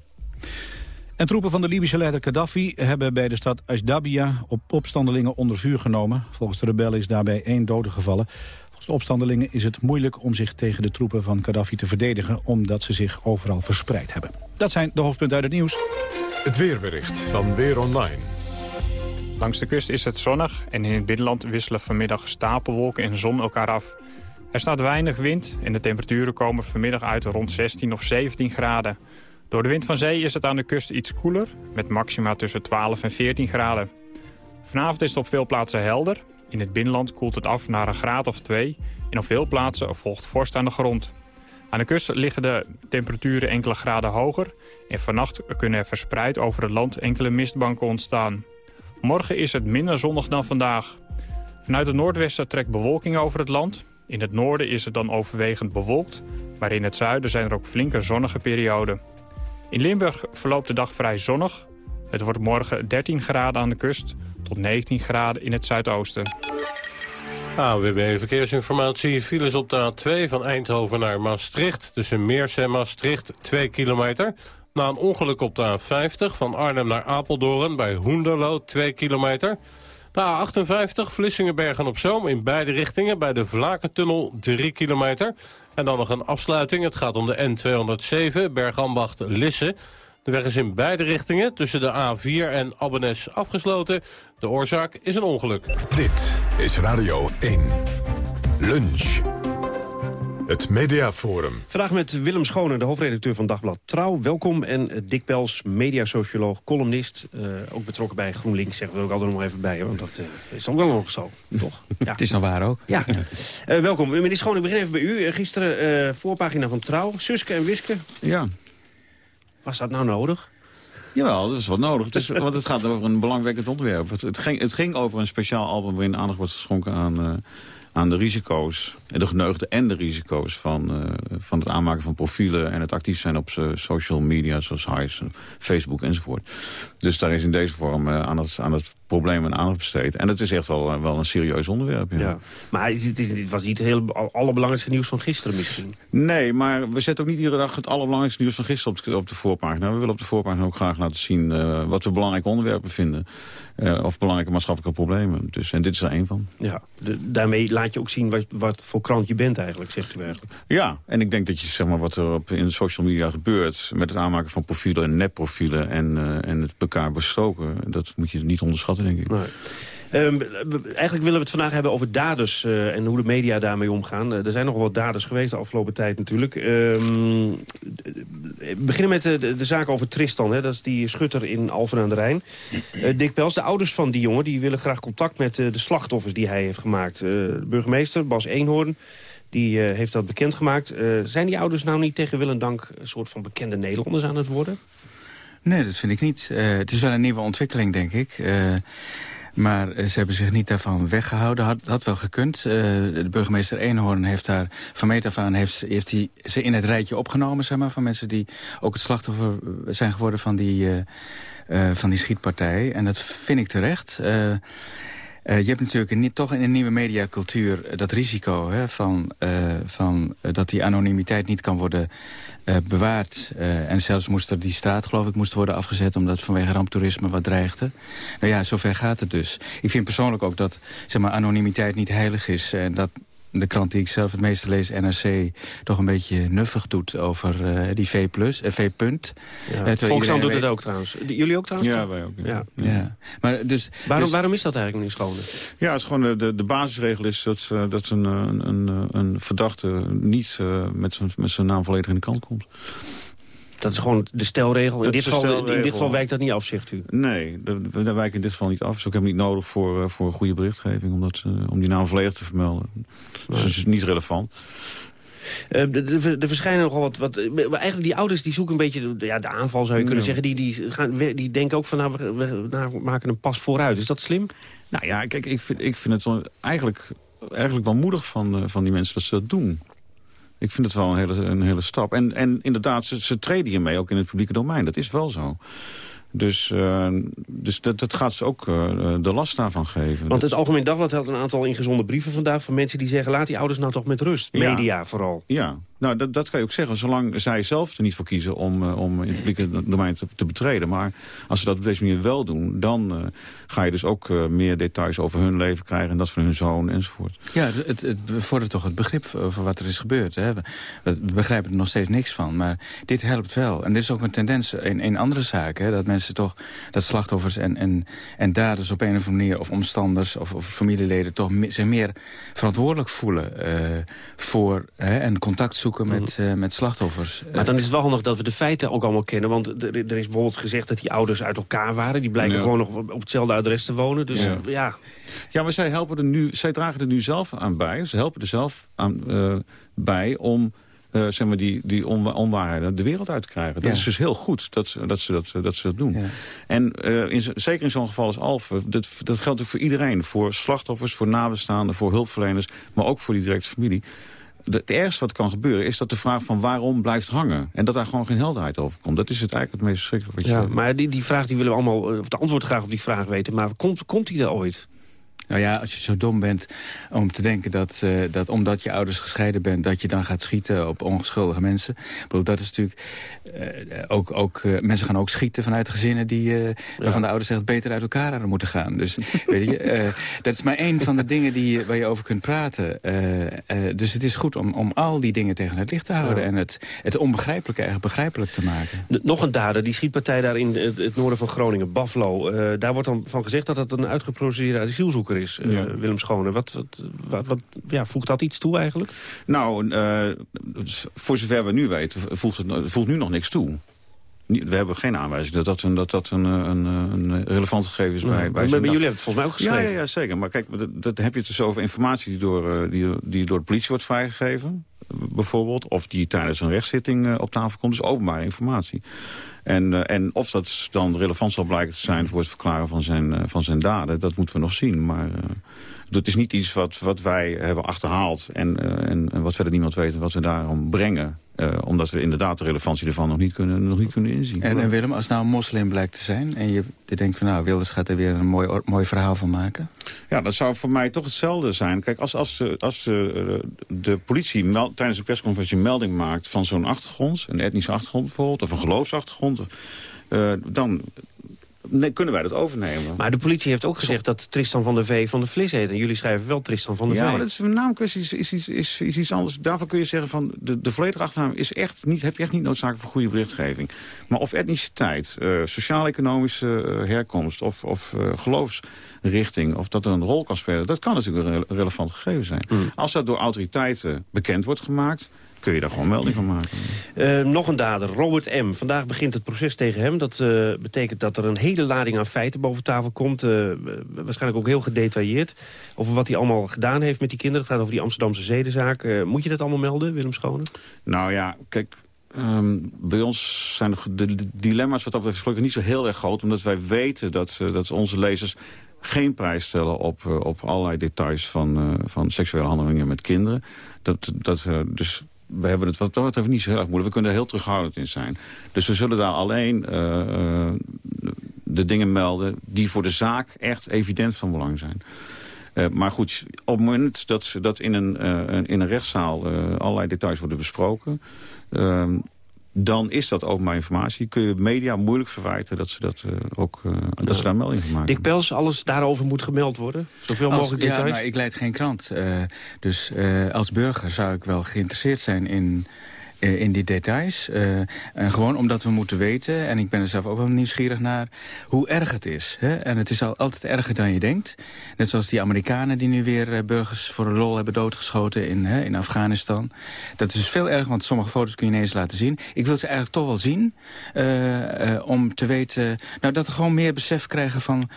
En troepen van de Libische leider Gaddafi hebben bij de stad Ashdabia op opstandelingen onder vuur genomen. Volgens de rebellen is daarbij één dode gevallen. Volgens de opstandelingen is het moeilijk om zich tegen de troepen van Gaddafi te verdedigen... omdat ze zich overal verspreid hebben. Dat zijn de hoofdpunten uit het nieuws. Het weerbericht van Weer Online. Langs de kust is het zonnig en in het binnenland wisselen vanmiddag stapelwolken en zon elkaar af. Er staat weinig wind en de temperaturen komen vanmiddag uit rond 16 of 17 graden. Door de wind van zee is het aan de kust iets koeler, met maxima tussen 12 en 14 graden. Vanavond is het op veel plaatsen helder. In het binnenland koelt het af naar een graad of 2 en op veel plaatsen volgt vorst aan de grond. Aan de kust liggen de temperaturen enkele graden hoger... en vannacht kunnen er verspreid over het land enkele mistbanken ontstaan. Morgen is het minder zonnig dan vandaag. Vanuit het noordwesten trekt bewolking over het land. In het noorden is het dan overwegend bewolkt... maar in het zuiden zijn er ook flinke zonnige perioden. In Limburg verloopt de dag vrij zonnig. Het wordt morgen 13 graden aan de kust tot 19 graden in het zuidoosten. AWB Verkeersinformatie. Files op de A2 van Eindhoven naar Maastricht. Tussen Meers en Maastricht 2 kilometer. Na een ongeluk op de A50 van Arnhem naar Apeldoorn bij Hoenderlo 2 kilometer. De A58 Vlissingenbergen op Zoom in beide richtingen bij de Vlakentunnel 3 kilometer. En dan nog een afsluiting. Het gaat om de N207 Bergambacht-Lisse. De weg is in beide richtingen tussen de A4 en Abbenes afgesloten. De oorzaak is een ongeluk. Dit is Radio 1. Lunch. Het Mediaforum. Vandaag met Willem Schone, de hoofdredacteur van Dagblad Trouw. Welkom. En Dick Pels, mediasocioloog, columnist. Uh, ook betrokken bij GroenLinks, zeggen we er ook altijd nog even bij. Want dat uh, is dan wel nog zo, toch? Ja. Het is nog waar ook. Ja. Uh, welkom. Meneer Schone, ik begin even bij u. gisteren voorpagina van Trouw. Suske en Wiske. Ja. Was dat nou nodig? Jawel, dat is wat nodig. Het is, want het gaat over een belangwekkend onderwerp. Het, het, ging, het ging over een speciaal album waarin aandacht wordt geschonken aan aan de risico's, de geneugde en de risico's van, uh, van het aanmaken van profielen en het actief zijn op social media zoals Hives, Facebook enzovoort. Dus daar is in deze vorm uh, aan, het, aan het probleem en aandacht besteed. En dat is echt wel, wel een serieus onderwerp. Ja. ja. Maar het, is, het was niet het heel, allerbelangrijkste nieuws van gisteren misschien? Nee, maar we zetten ook niet iedere dag het allerbelangrijkste nieuws van gisteren op de, op de voorpagina. We willen op de voorpagina ook graag laten zien uh, wat we belangrijke onderwerpen vinden. Uh, of belangrijke maatschappelijke problemen. Dus, en dit is er één van. Ja, de, daarmee laat je ook zien wat, wat voor krant je bent eigenlijk, zegt u eigenlijk. Ja, en ik denk dat je zeg maar, wat er op, in social media gebeurt... met het aanmaken van profielen en netprofielen en, uh, en het elkaar bestoken... dat moet je niet onderschatten, denk ik. Um, eigenlijk willen we het vandaag hebben over daders uh, en hoe de media daarmee omgaan. Uh, er zijn nog wat daders geweest de afgelopen tijd natuurlijk. Um, we beginnen met de, zaak over Tristan. Hè. Dat is die schutter in Alphen aan de Rijn. Uh, Dick Pels, de ouders van die jongen... die willen graag contact met de slachtoffers die hij heeft gemaakt. burgemeester, Bas Eenhoorn... Die heeft dat bekendgemaakt. zijn die ouders nou niet tegen wil en dank... een soort van bekende Nederlanders aan het worden? Nee, dat vind ik niet. het is wel een nieuwe ontwikkeling, denk ik. Maar eh, ze hebben zich niet daarvan weggehouden. Had, had wel gekund. De burgemeester Eenhoorn heeft daar van meet af aan... heeft, heeft ze in het rijtje opgenomen zeg maar, van mensen die ook het slachtoffer zijn geworden van die, van die schietpartij. En dat vind ik terecht. Uh, je hebt natuurlijk toch in een nieuwe mediacultuur dat risico hè, van, uh, van, dat die anonimiteit niet kan worden bewaard. en zelfs moest er die straat, geloof ik, moest worden afgezet... omdat vanwege ramptoerisme wat dreigde. Nou ja, zover gaat het dus. Ik vind persoonlijk ook dat zeg maar, anonimiteit niet heilig is... en dat de krant die ik zelf het meeste lees, NRC... toch een beetje nuffig doet over die V+, plus, V punt. Ja. Volkskrant doet het ook trouwens. Jullie ook trouwens? Ja, wij ook. Ja. ja. Maar dus, waarom, dus, waarom is dat eigenlijk, meneer Schone? Ja, het is gewoon de, de basisregel is dat, dat een, een, een verdachte niet met zijn met zijn naam volledig in de kant komt. Dat is gewoon de stelregel. In, dit geval, in dit geval wijkt dat niet af, zegt u? Nee, daar wijkt in dit geval niet af. Dat is ook helemaal niet nodig voor, uh, voor goede berichtgeving... om, dat, uh, om die naam volledig te vermelden. Dus dat is niet relevant. Uh, er verschijnen nogal wat, wat... Eigenlijk die ouders die zoeken een beetje ja, de aanval, zou je kunnen zeggen. Die, die, gaan, die denken ook van, nou, we, we nou, maken een pas vooruit. Is dat slim? Nou ja, kijk, ik vind, ik vind het eigenlijk, eigenlijk wel moedig van, van die mensen dat ze dat doen. Ik vind het wel een hele, een hele stap. En, en inderdaad, ze, ze treden hiermee ook in het publieke domein. Dat is wel zo. Dus, uh, dus dat, dat gaat ze ook uh, de last daarvan geven. Want het Algemeen Dagblad had een aantal ingezonde brieven vandaag... van mensen die zeggen, laat die ouders nou toch met rust. Media ja. vooral. Ja, nou, dat, dat kan je ook zeggen. Zolang zij zelf er niet voor kiezen om, uh, om in het publieke domein te, betreden. Maar als ze dat op deze manier wel doen... dan ga je dus ook meer details over hun leven krijgen... en dat van hun zoon enzovoort. Ja, het, het, bevordert toch het begrip over wat er is gebeurd. Hè? We, begrijpen er nog steeds niks van. Maar dit helpt wel. En dit is ook een tendens in, in andere zaken. Hè? Dat mensen toch, dat slachtoffers en, en, en daders op een of andere manier... of omstanders of, of familieleden toch zich meer verantwoordelijk voelen... Voor hè, en contact zoeken met, uh, met slachtoffers. Maar dan is het wel handig dat we de feiten ook allemaal kennen. Want er, er is bijvoorbeeld gezegd dat die ouders uit elkaar waren. Die blijken ja. gewoon nog op hetzelfde adres te wonen. Dus ja. ja. Ja, maar zij, helpen er nu, zij dragen er nu zelf aan bij. Ze helpen er zelf aan, uh, bij om uh, zeg maar die, die on onwaarheden de wereld uit te krijgen. Dat ja. is dus heel goed dat ze dat, ze dat, dat, ze dat doen. Ja. En uh, in, zeker in zo'n geval als Alphen, dat, dat geldt ook voor iedereen. Voor slachtoffers, voor nabestaanden, voor hulpverleners, maar ook voor die directe familie. Het ergste wat kan gebeuren is dat de vraag van waarom blijft hangen. En dat daar gewoon geen helderheid over komt. Dat is het eigenlijk het meest verschrikkelijke. Ja, maar die, die vraag die willen we allemaal, of de antwoord graag op die vraag weten. Maar komt, komt die er ooit? Nou ja, als je zo dom bent om te denken dat, uh, dat omdat je ouders gescheiden bent... dat je dan gaat schieten op onschuldige mensen. Ik bedoel, dat is natuurlijk... Uh, ook, ook, uh, mensen gaan ook schieten vanuit gezinnen die, waarvan de ouders echt beter uit elkaar hadden moeten gaan. Dus weet je, dat is maar één van de dingen die, waar je over kunt praten. dus het is goed om, om al die dingen tegen het licht te houden... Ja. en het, het onbegrijpelijke eigenlijk begrijpelijk te maken. Nog een dader, die schietpartij daar in het, het noorden van Groningen, Buffalo. daar wordt dan van gezegd dat het een uitgeprocedeerde asielzoeker is, uh, ja. Willem Schone. Wat, wat, wat, wat, ja, voegt dat iets toe eigenlijk? Nou, uh, voor zover we nu weten, voegt, het, voegt nu nog niks toe. We hebben geen aanwijzing dat dat een, dat dat een, een, een relevant gegeven is bij, ja, bij maar, maar jullie hebben het volgens mij ook geschreven. Ja, ja, ja zeker. Maar kijk, dat, dat heb je het dus over informatie die door, die, die door de politie wordt vrijgegeven. Bijvoorbeeld. Of die tijdens een rechtszitting op tafel komt. Dus openbare informatie. En, uh, en of dat dan relevant zal blijken te zijn voor het verklaren van zijn, uh, van zijn daden, dat moeten we nog zien. Maar uh, dat is niet iets wat, wat wij hebben achterhaald en, en, en wat verder niemand weet wat we daarom brengen. Uh, omdat we inderdaad de relevantie ervan nog niet kunnen, nog niet kunnen inzien. En, en Willem, als nou een moslim blijkt te zijn... en je, je denkt van nou, Wilders gaat er weer een mooi, mooi verhaal van maken... Ja, dat zou voor mij toch hetzelfde zijn. Kijk, als, als, de, als de, de politie meld, tijdens de persconferentie melding maakt... van zo'n achtergrond, een etnische achtergrond bijvoorbeeld... of een geloofsachtergrond... Uh, dan nee, kunnen wij dat overnemen. Maar de politie heeft ook gezegd dat Tristan van der Vee van de Vlis heet. En jullie schrijven wel Tristan van der ja, Vee. Ja, maar dat is een naamkwestie is, is, is, is, is iets anders. Daarvan kun je zeggen van de, de volledige achternaam is echt niet, heb je echt niet noodzakelijk voor goede berichtgeving. Maar of etniciteit, uh, sociaal-economische uh, herkomst of, of uh, geloofsrichting, of dat er een rol kan spelen, dat kan natuurlijk een re relevant gegeven zijn. Mm. Als dat door autoriteiten bekend wordt gemaakt kun je daar gewoon melding van maken. Uh, nog een dader, Robert M. Vandaag begint het proces tegen hem. Dat uh, betekent dat er een hele lading aan feiten boven tafel komt. Uh, waarschijnlijk ook heel gedetailleerd. Over wat hij allemaal gedaan heeft met die kinderen. Het gaat over die Amsterdamse zedenzaak. moet je dat allemaal melden, Willem Schone? Nou ja, kijk... Um, bij ons zijn de, dilemma's wat dat betreft gelukkig niet zo heel erg groot. Omdat wij weten dat, dat onze lezers geen prijs stellen op, op allerlei details van, van seksuele handelingen met kinderen. Dat, dat, dus we hebben het wat dat betreft niet zo heel erg moeilijk. We kunnen er heel terughoudend in zijn. Dus we zullen daar alleen uh, de dingen melden die voor de zaak echt evident van belang zijn. Uh, maar goed, op het moment dat, dat in, een, in een rechtszaal allerlei details worden besproken... Dan is dat openbaar informatie. Kun je media moeilijk verwijten dat ze, dat, uh, ook, uh, dat ze daar melding van maken. Dick Pels, alles daarover moet gemeld worden? Zoveel als, mogelijk ja, details? maar ik leid geen krant. Uh, dus als burger zou ik wel geïnteresseerd zijn in in die details. Uh, en gewoon omdat we moeten weten, en ik ben er zelf ook wel nieuwsgierig naar... hoe erg het is. Hè? En het is al, altijd erger dan je denkt. Net zoals die Amerikanen die nu weer uh, burgers voor een lol hebben doodgeschoten in, hè, in Afghanistan. Dat is veel erger, want sommige foto's kun je ineens laten zien. Ik wil ze eigenlijk toch wel zien, om te weten... Nou, dat we gewoon meer besef krijgen van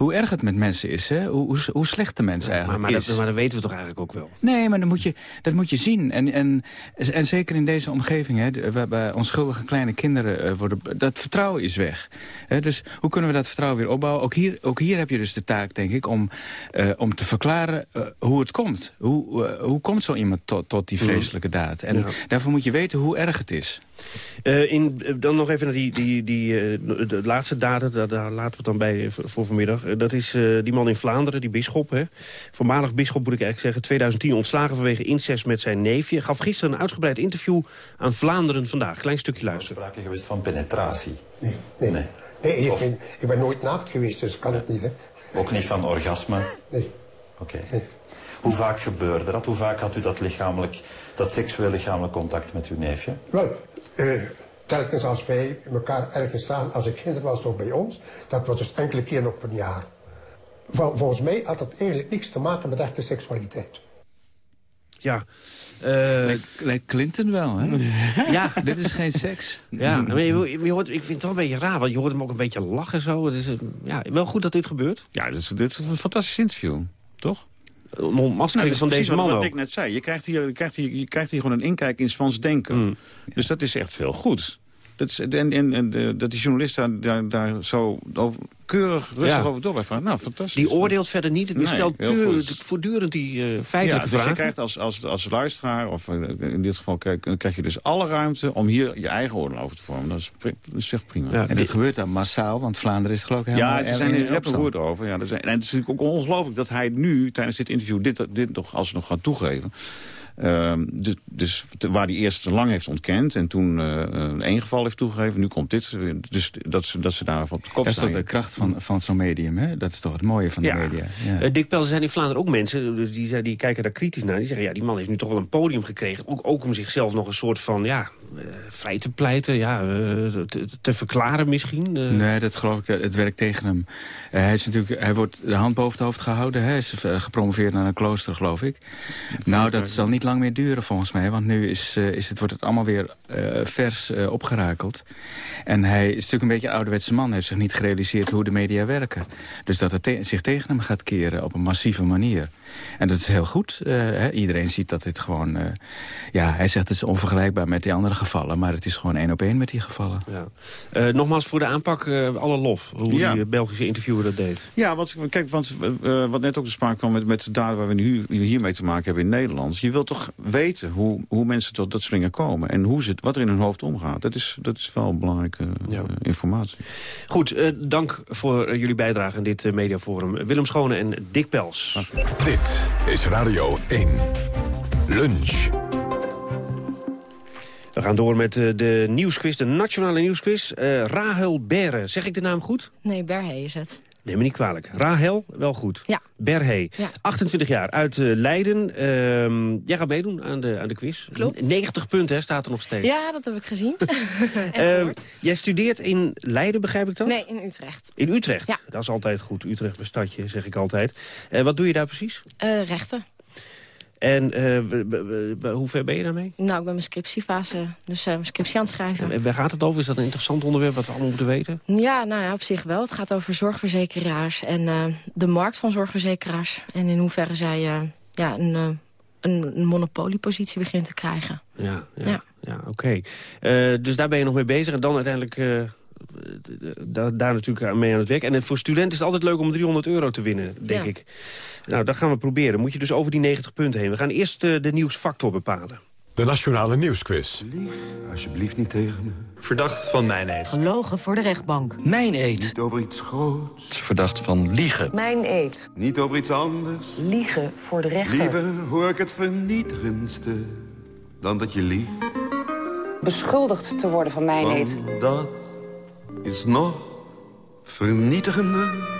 hoe erg het met mensen is. Hè? Hoe, hoe, hoe slecht de mens ja, eigenlijk maar, maar is. Dat, maar dat weten we toch eigenlijk ook wel? Nee, maar dat moet je, dat moet je zien. En, en, en zeker in deze omgeving, hè, waarbij onschuldige kleine kinderen uh, worden... dat vertrouwen is weg. Hè? Dus hoe kunnen we dat vertrouwen weer opbouwen? Ook hier, ook hier heb je dus de taak, denk ik, om, uh, om te verklaren uh, hoe het komt. Hoe, hoe komt zo iemand tot, tot die vreselijke mm. daad? En ja. daarvoor moet je weten hoe erg het is. Uh, in, dan nog even naar die, die, die, uh, de laatste daden, daar, daar, laten we het dan bij voor vanmiddag. Uh, dat is die man in Vlaanderen, die bisschop. Hè? Voormalig bisschop moet ik eigenlijk zeggen. 2010 ontslagen vanwege incest met zijn neefje. Gaf gisteren een uitgebreid interview aan Vlaanderen vandaag. Klein stukje luisteren. Er sprake geweest van penetratie. Nee, nee. nee. nee ik, ben, ik, ben, nooit naakt geweest, dus kan het niet. Hè? Ook niet van orgasme? Nee. Oké. Okay. Nee. Hoe vaak gebeurde dat? Hoe vaak had u dat lichamelijk, dat seksueel lichamelijk contact met uw neefje? Wel, uh, telkens als wij elkaar ergens staan, als ik kinder was of bij ons, dat was dus enkele keer op een jaar. Vol, volgens mij had dat eigenlijk niks te maken met echte seksualiteit. Ja. Uh, lijkt, Clinton wel, hè? ja. Dit is geen seks. Ja, maar je, je hoort, ik vind het wel een beetje raar, want je hoort hem ook een beetje lachen zo. Het is ja, wel goed dat dit gebeurt. Ja, dit is, dit is een fantastisch interview, toch? Een ontmaskering nou, van deze man wat, ook. wat ik net zei. Je krijgt, hier, je, krijgt hier, je krijgt hier gewoon een inkijk in Swans denken. Mm. Dus dat is echt heel goed. Dat, is, en, en, dat die journalist daar, daar, daar zo over, keurig rustig Ja. over door. Nou, fantastisch. Die oordeelt verder niet. Het Nee, stelt voortdurend die uh, ja, feitelijke dus je vragen. krijgt als, als, als luisteraar, of eh, in dit geval krijg, krijg je dus alle ruimte om hier je eigen oordeel over te vormen. Dat is, dat is echt prima. en dat gebeurt dan massaal, want Vlaanderen is geloof ik helemaal Ja, er zijn er woord over. Ja, er zijn, en het is natuurlijk ook ongelooflijk dat hij nu tijdens dit interview dit, dit nog als nog gaat toegeven. Ehm, dus, dus waar hij eerst lang heeft ontkend en toen eh, een één geval heeft toegegeven, nu komt dit. Dus dat ze, dat ze daar op de kop Dat is staan. toch de kracht van, van zo'n medium, hè? Dat is toch het mooie van de Ja. media. Ja. Eh, Dick Pels, er zijn in Vlaanderen ook mensen, dus die, zijn- die kijken daar kritisch naar. Die zeggen, ja, die man heeft nu toch wel een podium gekregen. Ook, ook om zichzelf nog een soort van, ja, vrij te pleiten. Ja, eh, te, te verklaren misschien. eh. Nee, dat geloof ik, het werkt tegen hem. Eh, hij, is natuurlijk, hij wordt de hand boven het hoofd gehouden. Hij is eh, gepromoveerd naar een klooster, geloof ik. Nou, dat zal niet lang meer duren volgens mij. Want nu is, eh, is het, wordt het allemaal weer eh, vers eh, opgerakeld. En hij is natuurlijk een beetje een ouderwetse man. Hij heeft zich niet gerealiseerd hoe de media werken. Dus dat het te- zich tegen hem gaat keren op een massieve manier. En dat is heel goed. Eh. Iedereen ziet dat dit gewoon... eh, ja, hij zegt het is onvergelijkbaar met die andere gevallen. Maar het is gewoon één op één met die gevallen. Ja. Eh, nogmaals voor de aanpak, eh, alle lof. Hoe Ja. die Belgische interviewer dat deed. Ja, want, kijk, want eh, wat net ook de sprake kwam met, met de daden waar we nu hiermee te maken hebben in Nederland. Je wilt toch weten hoe, hoe mensen tot dat soort dingen komen en hoe ze, wat er in hun hoofd omgaat. Dat is, dat is wel belangrijke informatie. Goed, eh, dank voor jullie bijdrage in dit mediaforum. Willem Schone en Dick Pels. Dit is Radio 1. Lunch. We gaan door met eh, de nieuwsquiz, de nationale nieuwsquiz. Eh Rahel Berre, zeg ik de naam goed? Nee, Berhe is het. Neem me niet kwalijk. Rahel, wel goed. Ja. Berhe, Ja. 28 jaar, uit eh, Leiden. Ehm, jij gaat meedoen aan de, aan de quiz. Klopt. 90 punten hè, staat er nog steeds. Ja, dat heb ik gezien. Ehm, jij studeert in Leiden, begrijp ik dat? nee, in Utrecht. In Utrecht? Ja. Dat is altijd goed. Utrecht, een stadje, zeg ik altijd. Eh, wat doe je daar precies? Rechten. En w- hoe ver ben je daarmee? Nou, ik ben mijn scriptiefase, dus eh, mijn scriptie aan het schrijven. En waar gaat het over? Is dat een interessant onderwerp wat we allemaal moeten weten? Ja, nou ja, op zich wel. Het gaat over zorgverzekeraars en eh, de markt van zorgverzekeraars. En in hoeverre zij ja, een, een, monopoliepositie beginnen te krijgen. Ja, ja, Ja. ja. oké. Dus daar ben je nog mee bezig en dan uiteindelijk eh, da- daar natuurlijk mee aan het werk. En voor studenten is het altijd leuk om 300 euro te winnen, denk Ja. ik. Nou, dat gaan we proberen. Moet je dus over die 90 punten heen. We gaan eerst eh, de nieuwsfactor bepalen. De Nationale Nieuwsquiz. Alsjeblieft niet tegen me. Verdacht van mijn eet. Gelogen voor de rechtbank. Mijn eet. Niet over iets groots. Verdacht van liegen. Mijn eet. Niet over iets anders. Liegen voor de rechter. Liever hoor ik het vernietigendste dan dat je liegt. beschuldigd te worden van mijnheid. Want dat is nog vernietigender.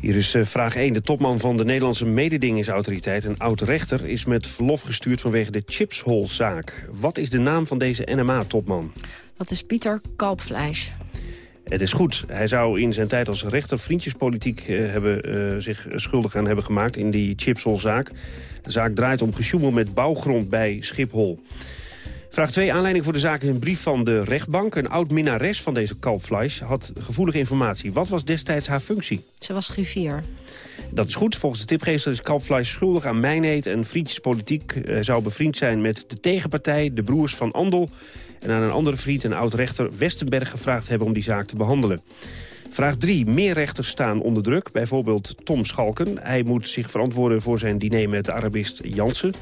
Hier is eh, vraag 1. De topman van de Nederlandse mededingingsautoriteit, een oud-rechter... is met verlof gestuurd vanwege de Chipshol-zaak. Wat is de naam van deze NMA-topman? Dat is Pieter Kalpfleisch. Het is goed. Hij zou in zijn tijd als rechter vriendjespolitiek eh, hebben, eh, zich schuldig aan hebben gemaakt in die Chipshol-zaak. De zaak draait om gesjoemel met bouwgrond bij Schiphol. Vraag 2. Aanleiding voor de zaak is een brief van de rechtbank. Een oud-minnares van deze Kalpfleisch had gevoelige informatie. Wat was destijds haar functie? Ze was griffier. Dat is goed. Volgens de tipgeester is Kalpfleisch schuldig aan mijnheid en vriendjespolitiek. Hij zou bevriend zijn met de tegenpartij, de broers van Andel... en aan een andere vriend, een oud-rechter, Westenberg, gevraagd hebben om die zaak te behandelen. Vraag 3. Meer rechters staan onder druk. Bijvoorbeeld Tom Schalken. Hij moet zich verantwoorden voor zijn diner met de Arabist Jansen.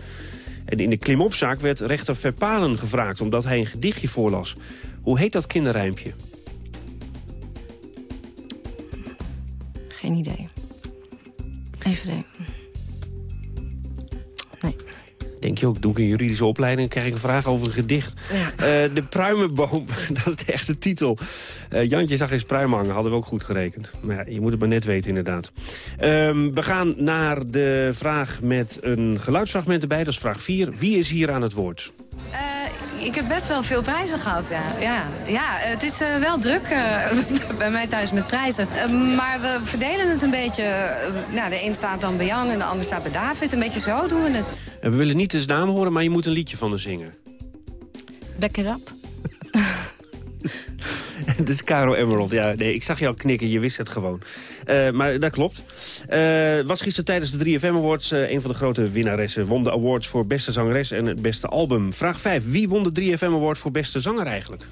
En in de klimopzaak werd rechter Verpalen gevraagd... omdat hij een gedichtje voorlas. Hoe heet dat kinderrijmpje? Geen idee. Even denken. Denk je ook, doe ik een juridische opleiding... krijg ik een vraag over een gedicht. Ja. Eh, de pruimenboom, dat is de echte titel. Eh, Jantje zag eens pruim hangen, hadden we ook goed gerekend. Maar ja, je moet het maar net weten inderdaad. Ehm, we gaan naar de vraag met een geluidsfragment erbij. Dat is vraag 4. Wie is hier aan het woord? Eh, ik heb best wel veel prijzen gehad, ja. Ja, ja het is eh, wel druk eh, bij mij thuis met prijzen. Maar we verdelen het een beetje. nou, de een staat dan bij Jan en de ander staat bij David. Een beetje zo doen we het. En we willen niet de naam horen, maar je moet een liedje van haar zingen. Back it up. Dat is Caro Emerald. Ja, nee, ik zag jou knikken, je wist het gewoon. Eh, maar dat klopt. Eh, was gisteren tijdens de 3FM Awards eh, een van de grote winnaressen. Won de awards voor beste zangeres en het beste album. Vraag 5. Wie won de 3FM Award voor beste zanger eigenlijk?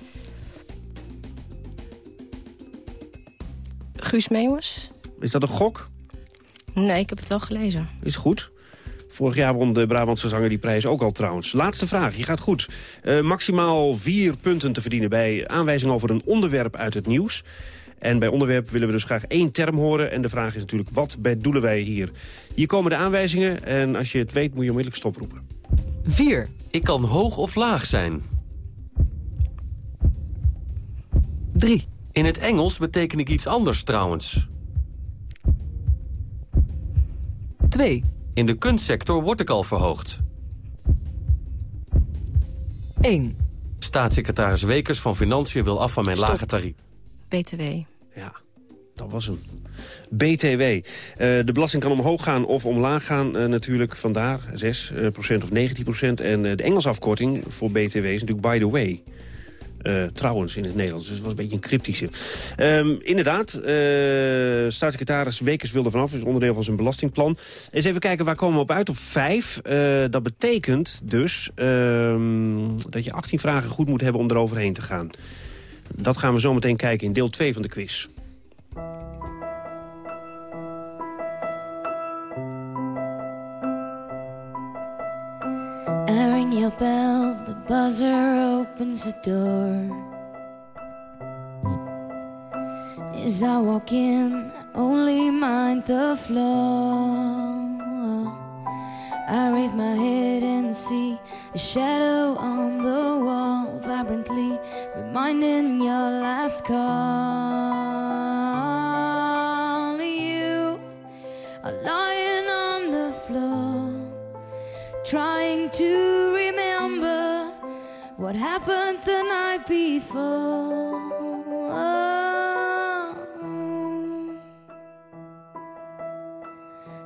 Guus Meeuwis? Is dat een gok? Nee, ik heb het wel gelezen. Is goed. Vorig jaar won de Brabantse zanger die prijs ook al trouwens. Laatste vraag, je gaat goed. Eh, maximaal vier punten te verdienen bij aanwijzing over een onderwerp uit het nieuws. En bij onderwerp willen we dus graag één term horen. En de vraag is natuurlijk, wat bedoelen wij hier? Hier komen de aanwijzingen en als je het weet moet je onmiddellijk stoproepen. 4. Ik kan hoog of laag zijn. 3. In het Engels beteken ik iets anders trouwens. 2. In de kunstsector word ik al verhoogd. 1. Staatssecretaris Wekers van Financiën wil af van mijn Stop. lage tarief. BTW. Ja, dat was hem. BTW. Eh, de belasting kan omhoog gaan of omlaag gaan eh, natuurlijk. Vandaar 6 eh, procent of 19 procent. En de Engelse afkorting voor BTW is natuurlijk by the way. Eh, trouwens in het Nederlands, dus het was een beetje een cryptische. Ehm, inderdaad, eh, staatssecretaris Wekers wilde vanaf, is onderdeel van zijn belastingplan. Eens even kijken, waar komen we op uit? Op 5. dat betekent dus ehm, dat je 18 vragen goed moet hebben om eroverheen te gaan. Dat gaan we zo meteen kijken in deel 2 van de quiz. Your bell, the buzzer opens the door. As I walk in, I only mind the floor. I raise my head and see a shadow on the wall, vibrantly reminding your last call. You are lying on the floor trying to what happened the night before.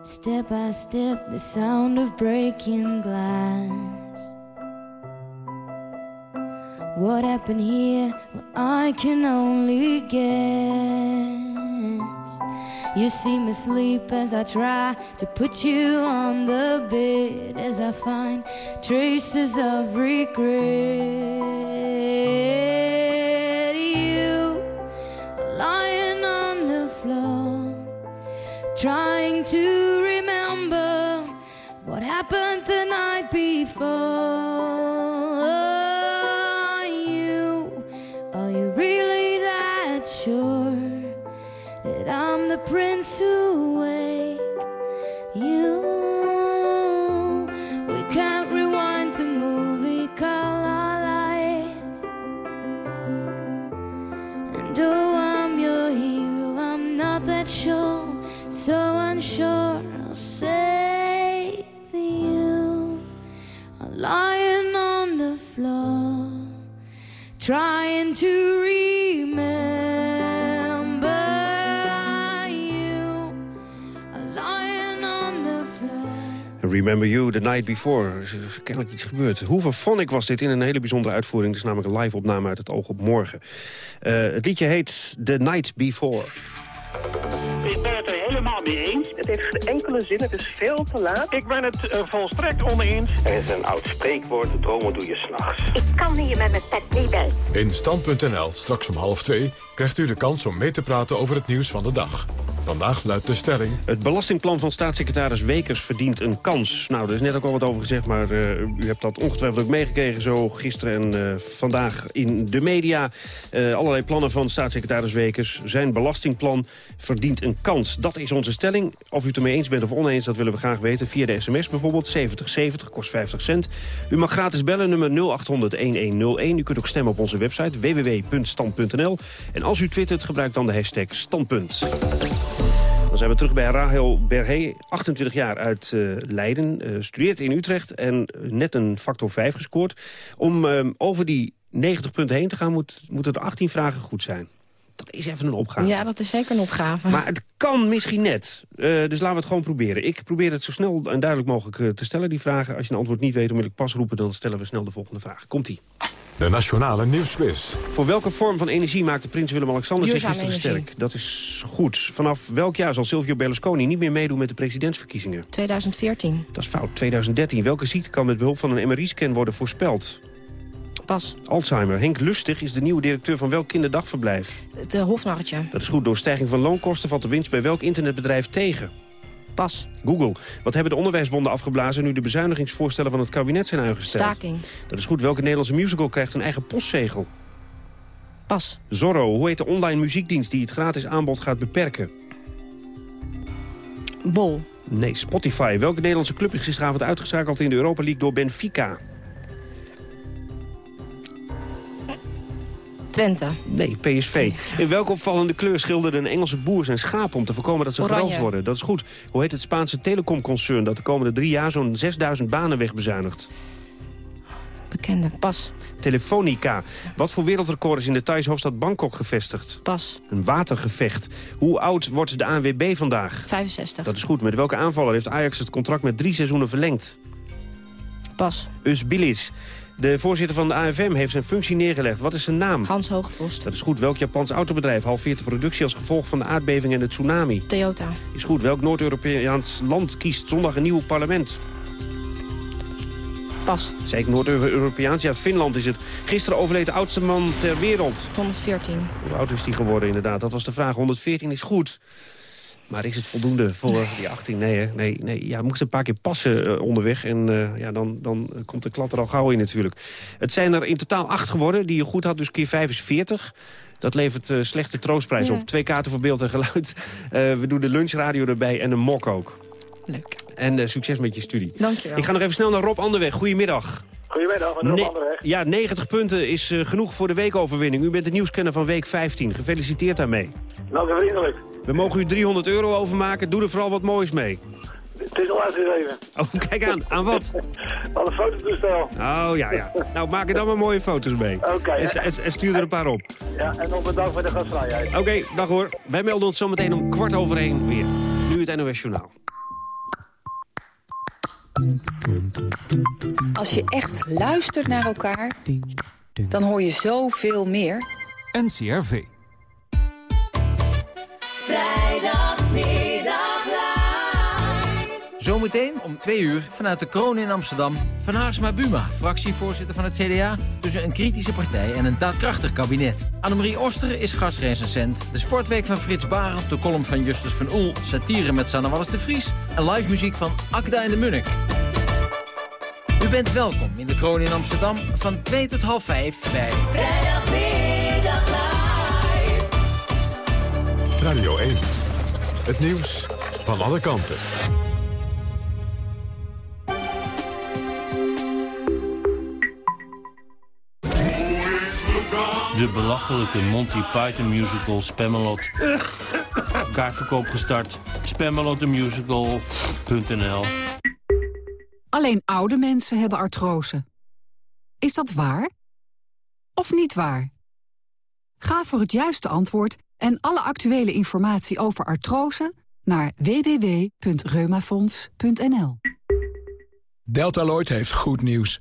Step by step, the sound of breaking glass. What happened here? Well, I can only guess. You see me sleep as I try to put you on the bed as I find traces of regret. You lying on the floor, trying to remember what happened the night before. prince who wake you. We can't rewind the movie called our life. And oh, I'm your hero, I'm not that sure, so unsure I'll save you. I'm lying on the floor, trying to read. Remember You, The Night Before. Er is kennelijk iets gebeurd. Hoeverphonic was dit in een hele bijzondere uitvoering. Het is namelijk een live opname uit het Oog op Morgen. Eh, het liedje heet The Night Before. Ik ben het er helemaal mee eens. Het heeft geen enkele zin, het is veel te laat. Ik ben het uh, volstrekt oneens. Er is een oud spreekwoord, dromen doe je s'nachts. Ik kan hier met mijn pet niet bij. In Stand.nl, straks om half twee, krijgt u de kans om mee te praten over het nieuws van de dag. Vandaag luidt de stelling... Het belastingplan van staatssecretaris Wekers verdient een kans. Nou, er is net ook al wat over gezegd, maar uh, u hebt dat ongetwijfeld ook meegekregen... zo gisteren en uh, vandaag in de media. Uh, allerlei plannen van staatssecretaris Wekers. Zijn belastingplan verdient een kans. Dat is onze stelling. Of u het ermee eens bent of oneens, dat willen we graag weten. Via de sms bijvoorbeeld, 7070, kost 50 cent. U mag gratis bellen, nummer 0800-1101. U kunt ook stemmen op onze website www.stand.nl. En als u twittert, gebruik dan de hashtag standpunt. Dan zijn we terug bij Rahel Berhe, 28 jaar uit uh, Leiden. Uh, studeert in Utrecht en net een factor 5 gescoord. Om uh, over die 90 punten heen te gaan, moet, moeten er 18 vragen goed zijn. Dat is even een opgave. Ja, dat is zeker een opgave. Maar het kan misschien net. Uh, dus laten we het gewoon proberen. Ik probeer het zo snel en duidelijk mogelijk te stellen, die vragen. Als je een antwoord niet weet, dan wil ik pas roepen. Dan stellen we snel de volgende vraag. Komt-ie. De Nationale Nieuwsquiz. Voor welke vorm van energie maakte prins Willem-Alexander zich gisteren sterk? Dat is goed. Vanaf welk jaar zal Silvio Berlusconi niet meer meedoen met de presidentsverkiezingen? 2014. Dat is fout. 2013. Welke ziekte kan met behulp van een MRI-scan worden voorspeld? Pas. Alzheimer. Henk Lustig is de nieuwe directeur van welk kinderdagverblijf? Het uh, Hofnarretje. Dat is goed. Door stijging van loonkosten valt de winst bij welk internetbedrijf tegen? Pas. Google. Wat hebben de onderwijsbonden afgeblazen nu de bezuinigingsvoorstellen van het kabinet zijn uitgesteld? Staking. Dat is goed. Welke Nederlandse musical krijgt een eigen postzegel? Pas. Zorro. Hoe heet de online muziekdienst die het gratis aanbod gaat beperken? Bol. Nee, Spotify. Welke Nederlandse club is gisteravond uitgeschakeld in de Europa League door Benfica? Twente. Nee, PSV. In welke opvallende kleur schilderde een Engelse boer zijn schapen... om te voorkomen dat ze geroofd worden? Dat is goed. Hoe heet het Spaanse telecomconcern... dat de komende drie jaar zo'n 6000 banen wegbezuinigt? Bekende. Pas. Telefonica. Wat voor wereldrecord is in de Thaise hoofdstad Bangkok gevestigd? Pas. Een watergevecht. Hoe oud wordt de ANWB vandaag? 65. Dat is goed. Met welke aanvaller heeft Ajax het contract met drie seizoenen verlengd? Pas. Usbilis. De voorzitter van de AFM heeft zijn functie neergelegd. Wat is zijn naam? Hans Hogevorst. Dat is goed. Welk Japans autobedrijf halveert de productie als gevolg van de aardbeving en de tsunami? Toyota. Is goed. Welk Noord-Europeaans land kiest zondag een nieuw parlement? Pas. Zeker Noord-Europeaans. Ja, Finland is het. Gisteren overleed de oudste man ter wereld. 114. Hoe oud is die geworden inderdaad? Dat was de vraag. 114 is goed. Maar is het voldoende voor die 18? Nee, hè? nee, nee. Ja, moest een paar keer passen uh, onderweg. En uh, ja, dan, dan komt de klat er al gauw in natuurlijk. Het zijn er in totaal acht geworden die je goed had. Dus keer 5 is 40. Dat levert uh, slechte troostprijs ja. op. Twee kaarten voor beeld en geluid. we doen de lunchradio erbij en een mok ook. Leuk. En succes met je studie. Dankjewel. Ik ga nog even snel naar Rob Anderweg. Goedemiddag. Goedemiddag, Rob ne Anderweg. Ja, 90 punten is genoeg voor de weekoverwinning. U bent de nieuwskenner van week 15. Gefeliciteerd daarmee. Nou, vriendelijk. We mogen u 300 euro overmaken. Doe er vooral wat moois mee. Het is al uitgegeven. Oh, kijk aan. Aan wat? Aan een fototoestel. Oh, ja, ja. Nou, maak er dan maar mooie foto's mee. Oké. Okay, en, en, en, stuur er een paar op. Ja, en nog bedankt voor de gastvrijheid. Oké, okay, dag hoor. Wij melden ons zometeen om kwart over één weer. Nu het NOS Journaal. Als je echt luistert naar elkaar, dan hoor je zoveel meer. NCRV. Zometeen om twee uur vanuit de kroon in Amsterdam... Van Haarsma Buma, fractievoorzitter van het CDA... tussen een kritische partij en een daadkrachtig kabinet. Annemarie Oster is gastrecensent. De sportweek van Frits Barend, de column van Justus van Oel... satire met Sanne Wallis de Vries... en live muziek van Akda en de Munnik. U bent welkom in de kroon in Amsterdam van 2 tot half 5 bij... Radio 1. Het nieuws van alle kanten. De belachelijke Monty Python musical Spamalot. Kaartverkoop gestart. spamalotthemusical.nl Alleen oude mensen hebben artrose. Is dat waar? Of niet waar? Ga voor het juiste antwoord en alle actuele informatie over artrose naar www.reumafonds.nl. Deltaloid heeft goed nieuws.